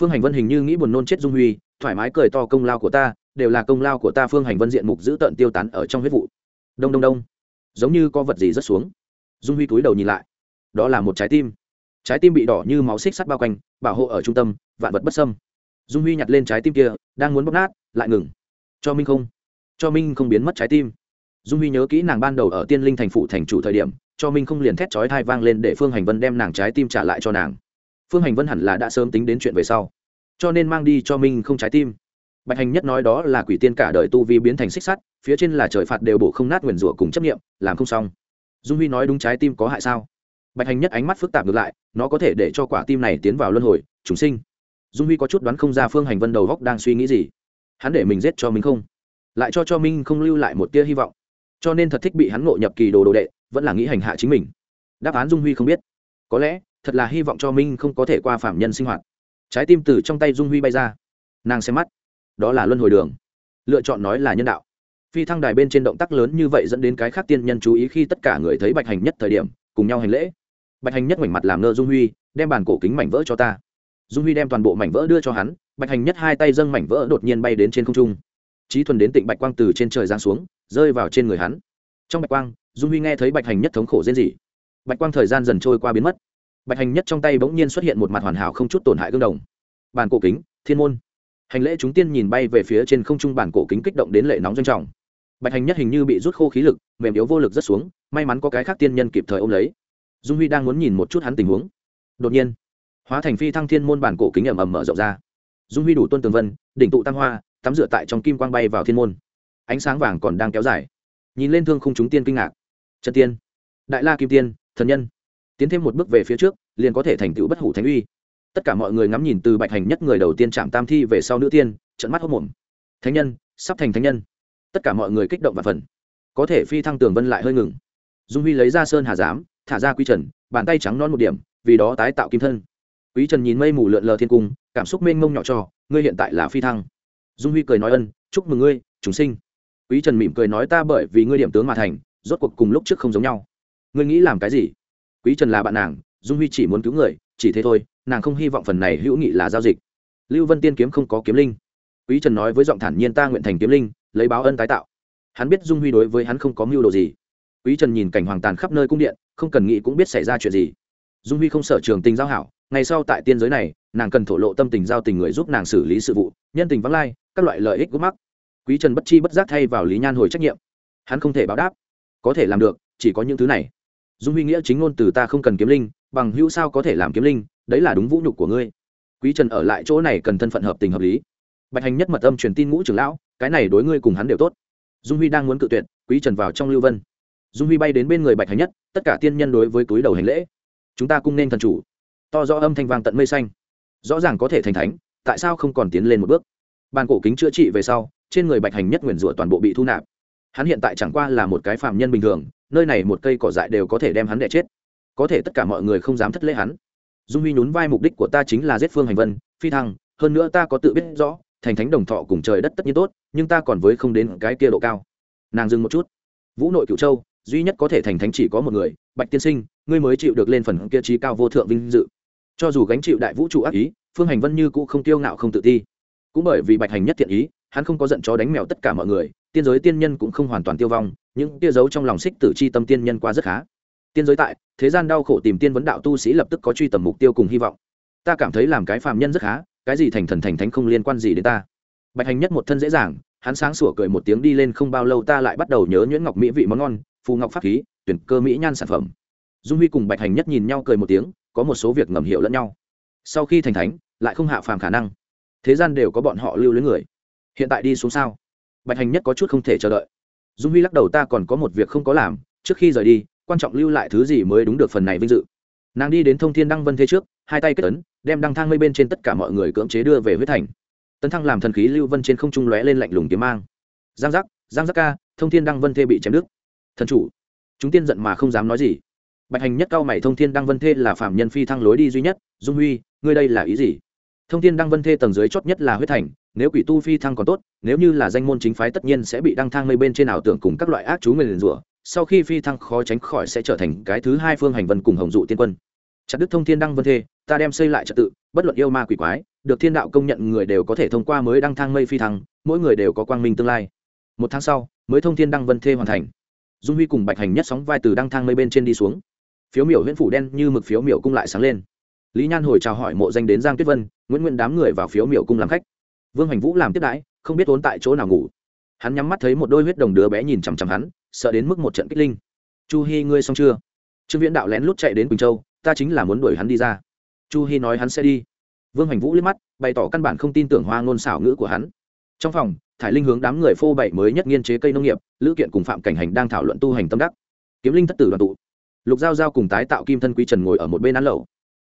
[SPEAKER 1] phương hành vân hình như nghĩ buồn nôn chết dung huy, thoải mái cười to, công lao của ta, đều là công lao của ta. Phương hành vân diện mục giữ tợn tiêu tán ở trong huyết vụ. Đông đông đông. Giống như có vật gì rớt xuống. Dung huy cúi đầu nhìn lại. Đó là một trái tim. Trái tim bị đỏ như máu xích sắt bao quanh, bảo hộ ở trung tâm, vạn vật bất sâm dung huy nhặt lên trái tim kia, đang muốn bóp nát, lại ngừng. Cho minh không? Cho minh không biến mất trái tim. Dung huy nhớ kỹ nàng ban đầu ở tiên linh thành phủ thành chủ thời điểm, cho minh không liền thét chói thai vang lên để phương hành vân đem nàng trái tim trả lại cho nàng phương hành vân hẳn là đã sớm tính đến chuyện về sau, cho nên mang đi cho minh không trái tim. Bạch hành nhất nói đó là quỷ tiên cả đời tu vi biến thành xích sắt, phía trên là trời phạt đều bổ không nát nguyền rủa cùng chấp nghiệm làm không xong. Dung huy nói đúng trái tim có hại sao? Bạch hành nhất ánh mắt phức tạp ngược lại, nó có thể để cho quả tim này tiến vào luân hồi chúng sinh. Dung huy có chút đoán không ra phương hành vân đầu góc đang suy nghĩ gì. Hắn để mình giết cho minh không, lại cho cho minh không lưu lại một tia hy vọng. Cho nên thật thích bị hắn ngộ nhập kỳ đồ đồ đệ, vẫn là nghĩ hành hạ chính mình. Đáp án dung huy không biết. Có lẽ thật là hy vọng cho minh không có thể qua phạm nhân sinh hoạt. Trái tim từ trong tay dung huy bay ra. Nàng xem mắt. Đó là luân hồi đường. Lựa chọn nói là nhân đạo. Phi thăng đài bên trên động tác lớn như vậy dẫn đến cái khác tiên nhân chú ý khi tất cả người thấy bạch hành nhất thời điểm, cùng nhau hành lễ. Bạch hành nhất mảnh mặt làm ngơ dung huy, đem bàn cổ kính mảnh vỡ cho ta. Dung huy đem toàn bộ mảnh vỡ đưa cho hắn, bạch hành nhất hai tay dâng mảnh vỡ đột nhiên bay đến trên không trung. Trí thuần đến tịnh bạch quang từ trên trời giáng xuống, rơi vào trên người hắn. Trong bạch quang, dung huy nghe thấy bạch hành nhất thống khổ rên rỉ. Bạch quang thời gian dần trôi qua biến mất bạch hành nhất trong tay bỗng nhiên xuất hiện một mặt hoàn hảo không chút tổn hại gương đồng. Bàn cổ kính, thiên môn. Hành lễ chúng tiên nhìn bay về phía trên không trung bản cổ kính kích động đến lệ nóng doanh trọng. Bạch hành nhất hình như bị rút khô khí lực, mềm yếu vô lực rất xuống, may mắn có cái khác tiên nhân kịp thời ôm lấy. Dung huy đang muốn nhìn một chút hắn tình huống. Đột nhiên, hóa thành phi thăng thiên môn bản cổ kính ẩm ẩm mở rộng ra. Dung huy đủ tuân tường vân, đỉnh tụ tam hoa, tắm rửa tại trong kim quang bay vào thiên môn. Ánh sáng vàng còn đang kéo dài. Nhìn lên thương khung chúng tiên kinh ngạc. Trần tiên, đại la kim tiên, thần nhân tiến thêm một bước về phía trước, liền có thể thành tựu bất hủ thánh uy. Tất cả mọi người ngắm nhìn từ bạch hành nhất người đầu tiên chạm tam thi về sau nữ tiên trận mắt hốc mồm. Thánh nhân, sắp thành thánh nhân. Tất cả mọi người kích động và phần có thể phi thăng tường vân lại hơi ngừng. Dung huy lấy ra sơn hà giám, thả ra quý trần, bàn tay trắng non một điểm, vì đó tái tạo kim thân. Quý trần nhìn mây mù lượn lờ thiên cung, cảm xúc mênh mông nhỏ cho ngươi hiện tại là phi thăng. Dung huy cười nói ân, chúc mừng ngươi, chúng sinh. Quý trần mỉm cười nói ta bởi vì ngươi điểm tướng mà thành, rốt cuộc cùng lúc trước không giống nhau. Ngươi nghĩ làm cái gì? Quý trần là bạn nàng, dung huy chỉ muốn cứu người, chỉ thế thôi, nàng không hy vọng phần này hữu nghị là giao dịch. Lưu vân tiên kiếm không có kiếm linh. Quý trần nói với giọng thản nhiên ta nguyện thành kiếm linh, lấy báo ân tái tạo. Hắn biết dung huy đối với hắn không có mưu đồ gì. Quý trần nhìn cảnh hoàng tàn khắp nơi cung điện, không cần nghĩ cũng biết xảy ra chuyện gì. Dung huy không sợ trường tình giao hảo, ngày sau tại tiên giới này, nàng cần thổ lộ tâm tình giao tình người giúp nàng xử lý sự vụ, nhân tình vắng lai, các loại lợi ích gốc mắc. Quý trần bất chi bất giác thay vào lý nhan hồi trách nhiệm. Hắn không thể báo đáp. Có thể làm được, chỉ có những thứ này dung huy nghĩa chính ngôn từ ta không cần kiếm linh, bằng hữu sao có thể làm kiếm linh, đấy là đúng vũ nhục của ngươi. Quý trần ở lại chỗ này cần thân phận hợp tình hợp lý. Bạch hành nhất mật âm truyền tin ngũ trưởng lão, cái này đối ngươi cùng hắn đều tốt. Dung huy đang muốn cự tuyệt, quý trần vào trong lưu vân. Dung huy bay đến bên người bạch hành nhất, tất cả tiên nhân đối với túi đầu hành lễ. Chúng ta cung nên thần chủ. To do âm thanh vang tận mây xanh. Rõ ràng có thể thành thánh, tại sao không còn tiến lên một bước? Bàn cổ kính chữa trị về sau, trên người bạch hành nhất nguyền rủa toàn bộ bị thu nạp. Hắn hiện tại chẳng qua là một cái phạm nhân bình thường nơi này một cây cỏ dại đều có thể đem hắn đẻ chết. Có thể tất cả mọi người không dám thất lễ hắn. Dung huy nhún vai mục đích của ta chính là giết phương hành vân, phi thăng, hơn nữa ta có tự biết rõ, thành thánh đồng thọ cùng trời đất tất nhiên tốt, nhưng ta còn với không đến cái kia độ cao. Nàng dừng một chút. Vũ nội cựu châu, duy nhất có thể thành thánh chỉ có một người, bạch tiên sinh, ngươi mới chịu được lên phần kia trí cao vô thượng vinh dự. Cho dù gánh chịu đại vũ trụ ác ý, phương hành vân như cũ không tiêu ngạo không tự ti. Cũng bởi vì bạch hành nhất thiện ý, hắn không có giận chó đánh mèo tất cả mọi người, tiên giới tiên nhân cũng không hoàn toàn tiêu vong những tia dấu trong lòng xích tử chi tâm tiên nhân qua rất khá. Tiên giới tại, thế gian đau khổ tìm tiên vấn đạo tu sĩ lập tức có truy tầm mục tiêu cùng hy vọng. Ta cảm thấy làm cái phàm nhân rất khá, cái gì thành thần thành thánh không liên quan gì đến ta. Bạch hành nhất một thân dễ dàng, hắn sáng sủa cười một tiếng đi lên không bao lâu ta lại bắt đầu nhớ nhuyễn ngọc mỹ vị món ngon, phù ngọc pháp khí, tuyển cơ mỹ nhan sản phẩm. Dung huy cùng bạch hành nhất nhìn nhau cười một tiếng, có một số việc ngầm hiểu lẫn nhau. Sau khi thành thánh, lại không hạ phàm khả năng. Thế gian đều có bọn họ lưu lưới người. Hiện tại đi xuống sao? Bạch hành nhất có chút không thể chờ đợi dung huy lắc đầu, ta còn có một việc không có làm, trước khi rời đi, quan trọng lưu lại thứ gì mới đúng được phần này vinh dự. Nàng đi đến thông thiên đăng vân thế trước, hai tay kết ấn, đem đăng thang mây bên trên tất cả mọi người cưỡng chế đưa về huyết thành. Tấn thăng làm thần khí lưu vân trên không trung lóe lên lạnh lùng kiếm mang. Giang giác giang giác ca, thông thiên đăng vân thê bị chém đứt. Thần chủ, chúng tiên giận mà không dám nói gì. Bạch hành nhất cao mày, thông thiên đăng vân thê là phạm nhân phi thăng lối đi duy nhất, dung huy, ngươi đây là ý gì? Thông thiên đăng vân thê tầng dưới chót nhất là huyết thành nếu quỷ tu phi thăng còn tốt, nếu như là danh môn chính phái tất nhiên sẽ bị đăng thang mây bên trên ảo tưởng cùng các loại ác chú người liền rủa, sau khi phi thăng khó tránh khỏi sẽ trở thành cái thứ hai phương hành vân cùng hồng dụ tiên quân. Chặt đức thông thiên đăng vân thê, ta đem xây lại trật tự, bất luận yêu ma quỷ quái, được thiên đạo công nhận người đều có thể thông qua mới đăng thang mây phi thăng, mỗi người đều có quang minh tương lai. Một tháng sau, mới thông thiên đăng vân thê hoàn thành. Dung huy cùng bạch hành nhất sóng vai từ đăng thang mây bên trên đi xuống. Phiếu miểu huyện phủ đen như mực phiếu miểu cung lại sáng lên. Lý nhan hồi chào hỏi mộ danh đến giang tuyết vân, nguyễn nguyện đám người vào phiếu miểu cung làm khách vương hành vũ làm tiếp đãi, không biết ốn tại chỗ nào ngủ. Hắn nhắm mắt thấy một đôi huyết đồng đứa bé nhìn chằm chằm hắn, sợ đến mức một trận kích linh. Chu hi, ngươi xong chưa? Trương viễn đạo lén lút chạy đến quỳnh châu, ta chính là muốn đuổi hắn đi ra. Chu hi nói hắn sẽ đi. Vương hành vũ liếc mắt, bày tỏ căn bản không tin tưởng hoa ngôn xảo ngữ của hắn. Trong phòng, thải linh hướng đám người phô bày mới nhất nghiên chế cây nông nghiệp, lữ kiện cùng phạm cảnh hành đang thảo luận tu hành tâm đắc. Kiếm linh thất tử đoàn tụ. Lục giao giao cùng tái tạo kim thân quý trần ngồi ở một bên ăn lẩu.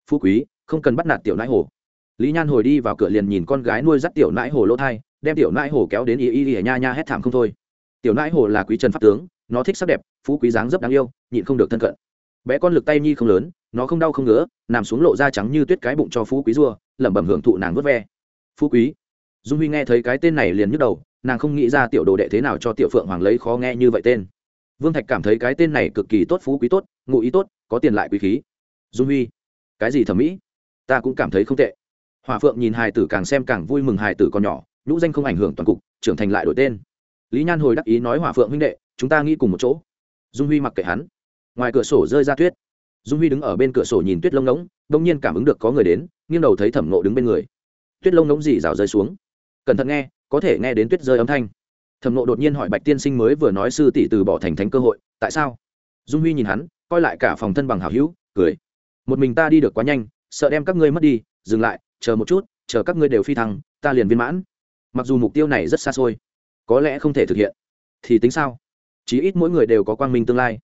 [SPEAKER 1] Phú quý, không cần bắt nạt tiểu nãi hồ lý nhan hồi đi vào cửa liền nhìn con gái nuôi dắt tiểu nãi hồ lỗ thai, đem tiểu nãi hồ kéo đến y y y nha nha hét thảm không thôi. Tiểu nãi hồ là quý trần pháp tướng, nó thích sắc đẹp, phú quý dáng dấp đáng yêu, nhịn không được thân cận. Bé con lực tay nhi không lớn, nó không đau không ngứa, nằm xuống lộ da trắng như tuyết cái bụng cho phú quý rua lẩm bẩm hưởng thụ nàng vớt ve. Phú quý. Dung huy nghe thấy cái tên này liền nhức đầu, nàng không nghĩ ra tiểu đồ đệ thế nào cho tiểu phượng hoàng lấy khó nghe như vậy tên. Vương thạch cảm thấy cái tên này cực kỳ tốt, phú quý tốt, ngụ ý tốt, có tiền lại quý khí. Dung huy. Cái gì thẩm mỹ? Ta cũng cảm thấy không tệ hòa phượng nhìn hài tử càng xem càng vui mừng hài tử còn nhỏ, nhũ danh không ảnh hưởng toàn cục, trưởng thành lại đổi tên. Lý nhan hồi đắc ý nói hòa phượng huynh đệ, chúng ta nghĩ cùng một chỗ. Dung huy mặc kệ hắn. Ngoài cửa sổ rơi ra tuyết. Dung huy đứng ở bên cửa sổ nhìn tuyết lông ngỗng, đông nhiên cảm ứng được có người đến, nghiêng đầu thấy thẩm nộ đứng bên người. Tuyết lông ngỗng dì rào rơi xuống. Cẩn thận nghe, có thể nghe đến tuyết rơi âm thanh. Thẩm nộ đột nhiên hỏi bạch tiên sinh mới vừa nói sư tỷ từ bỏ thành thánh cơ hội, tại sao? Dung huy nhìn hắn, coi lại cả phòng thân bằng hào hữu, cười. Một mình ta đi được quá nhanh, sợ đem các ngươi mất đi, dừng lại chờ một chút, chờ các ngươi đều phi thăng, ta liền viên mãn. Mặc dù mục tiêu này rất xa xôi, có lẽ không thể thực hiện, thì tính sao? Chí ít mỗi người đều có quang minh tương lai.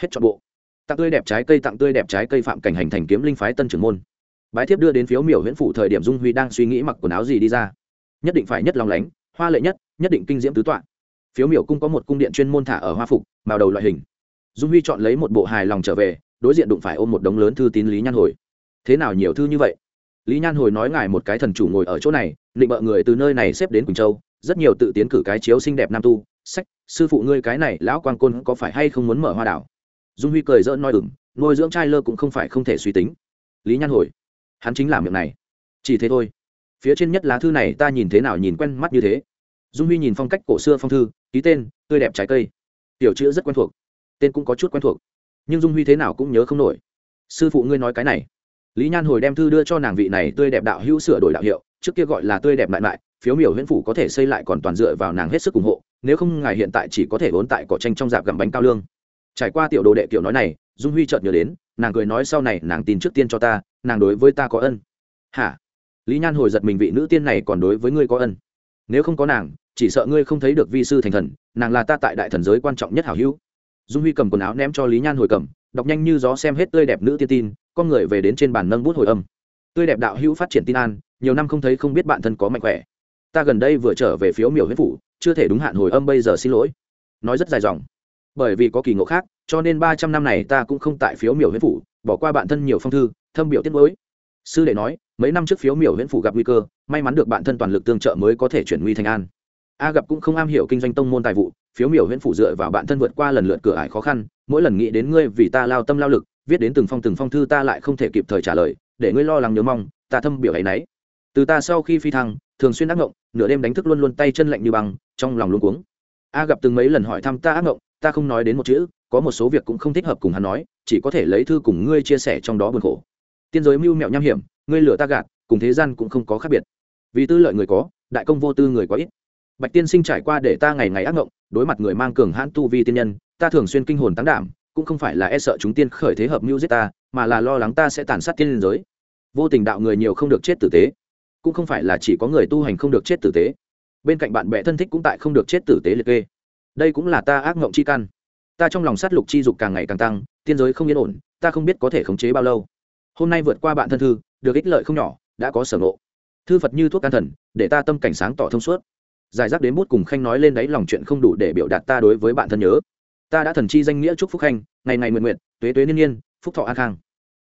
[SPEAKER 1] Hết chọn bộ. Tặng tươi đẹp trái cây, tặng tươi đẹp trái cây phạm cảnh hành thành kiếm linh phái tân trưởng môn. Bái thiếp đưa đến phiếu miểu huyễn phủ thời điểm dung huy đang suy nghĩ mặc quần áo gì đi ra. Nhất định phải nhất lòng lánh, hoa lệ nhất nhất định kinh diễm tứ tọa. Phiếu miểu cung có một cung điện chuyên môn thả ở hoa phục, màu đầu loại hình. Dung huy chọn lấy một bộ hài lòng trở về, đối diện đụng phải ôm một đống lớn thư tín lý nhan hồi. Thế nào nhiều thư như vậy? Lý nhan hồi nói ngài một cái thần chủ ngồi ở chỗ này định bợ người từ nơi này xếp đến quỳnh châu, rất nhiều tự tiến cử cái chiếu xinh đẹp nam tu, sách, sư phụ ngươi cái này lão quang côn có phải hay không muốn mở hoa đảo? Dung huy cười dỡn nói ừng nuôi dưỡng trai lơ cũng không phải không thể suy tính. Lý nhan hồi, hắn chính là miệng này. Chỉ thế thôi. Phía trên nhất lá thư này ta nhìn thế nào nhìn quen mắt như thế. Dung huy nhìn phong cách cổ xưa phong thư, ký tên, tươi đẹp trái cây. Tiểu chữ rất quen thuộc. Tên cũng có chút quen thuộc. Nhưng dung huy thế nào cũng nhớ không nổi. Sư phụ ngươi nói cái này lý nhan hồi đem thư đưa cho nàng vị này tươi đẹp đạo hữu sửa đổi đạo hiệu, trước kia gọi là tươi đẹp lại lại phiếu miểu huyễn phủ có thể xây lại còn toàn dựa vào nàng hết sức ủng hộ, nếu không ngài hiện tại chỉ có thể vốn tại cỏ tranh trong dạp gặm bánh cao lương. Trải qua tiểu đồ đệ kiểu nói này, dung huy chợt nhớ đến, nàng cười nói sau này nàng tin trước tiên cho ta, nàng đối với ta có ân. Hả? Lý nhan hồi giật mình vị nữ tiên này còn đối với ngươi có ân. Nếu không có nàng, chỉ sợ ngươi không thấy được vi sư thành thần, nàng là ta tại đại thần giới quan trọng nhất hảo hữu. Dung huy cầm quần áo ném cho lý nhan hồi cầm, đọc nhanh như gió xem hết tươi đẹp nữ tiên tin con người về đến trên bàn nâng bút hồi âm. Tươi đẹp đạo hữu phát triển tin an, nhiều năm không thấy không biết bạn thân có mạnh khỏe. Ta gần đây vừa trở về phiếu miểu huyết phủ, chưa thể đúng hạn hồi âm bây giờ xin lỗi. Nói rất dài dòng. Bởi vì có kỳ ngộ khác, cho nên ba trăm năm này ta cũng không tại phiếu miểu huyết phủ, bỏ qua bạn thân nhiều phong thư, thâm biểu tiết mới sư đệ nói, mấy năm trước phiếu miểu huyễn phủ gặp nguy cơ, may mắn được bạn thân toàn lực tương trợ mới có thể chuyển nguy thành an. A gặp cũng không am hiểu kinh doanh tông môn tài vụ, phiếu miểu huyễn phủ dựa vào bạn thân vượt qua lần lượt cửa ải khó khăn, mỗi lần nghĩ đến ngươi vì ta lao tâm lao lực viết đến từng phong từng phong thư ta lại không thể kịp thời trả lời, để ngươi lo lắng nhớ mong, ta thâm biểu ấy nấy. Từ ta sau khi phi thăng, thường xuyên ác ngộng, nửa đêm đánh thức luôn luôn tay chân lạnh như băng, trong lòng luôn cuống. A gặp từng mấy lần hỏi thăm ta ác ngộng, ta không nói đến một chữ, có một số việc cũng không thích hợp cùng hắn nói, chỉ có thể lấy thư cùng ngươi chia sẻ trong đó buồn khổ. Tiên giới mưu mẹo nham hiểm, ngươi lửa ta gạt, cùng thế gian cũng không có khác biệt. Vì tư lợi người có, đại công vô tư người có ít. Bạch tiên sinh trải qua để ta ngày ngày ác ngộng, đối mặt người mang cường hãn tu vi tiên nhân, ta thường xuyên kinh hồn tán đảm cũng không phải là e sợ chúng tiên khởi thế hợp mưu giết ta, mà là lo lắng ta sẽ tàn sát tiên liên giới. Vô tình đạo người nhiều không được chết tử tế, cũng không phải là chỉ có người tu hành không được chết tử tế. Bên cạnh bạn bè thân thích cũng tại không được chết tử tế liệt kê. Đây cũng là ta ác ngộng chi căn. Ta trong lòng sát lục chi dục càng ngày càng tăng, tiên giới không yên ổn, ta không biết có thể khống chế bao lâu. Hôm nay vượt qua bạn thân thư, được ích lợi không nhỏ, đã có sở ngộ. Thư phật như thuốc can thần, để ta tâm cảnh sáng tỏ thông suốt. Giải rác đến bút cùng khanh nói lên đấy, lòng chuyện không đủ để biểu đạt ta đối với bạn thân nhớ ta đã thần chi danh nghĩa chúc phúc khanh, ngày ngày nguyện nguyện, tuế tuế niên niên, phúc thọ an khang.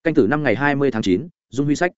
[SPEAKER 1] Canh tử năm ngày hai mươi tháng chín, dung huy sách.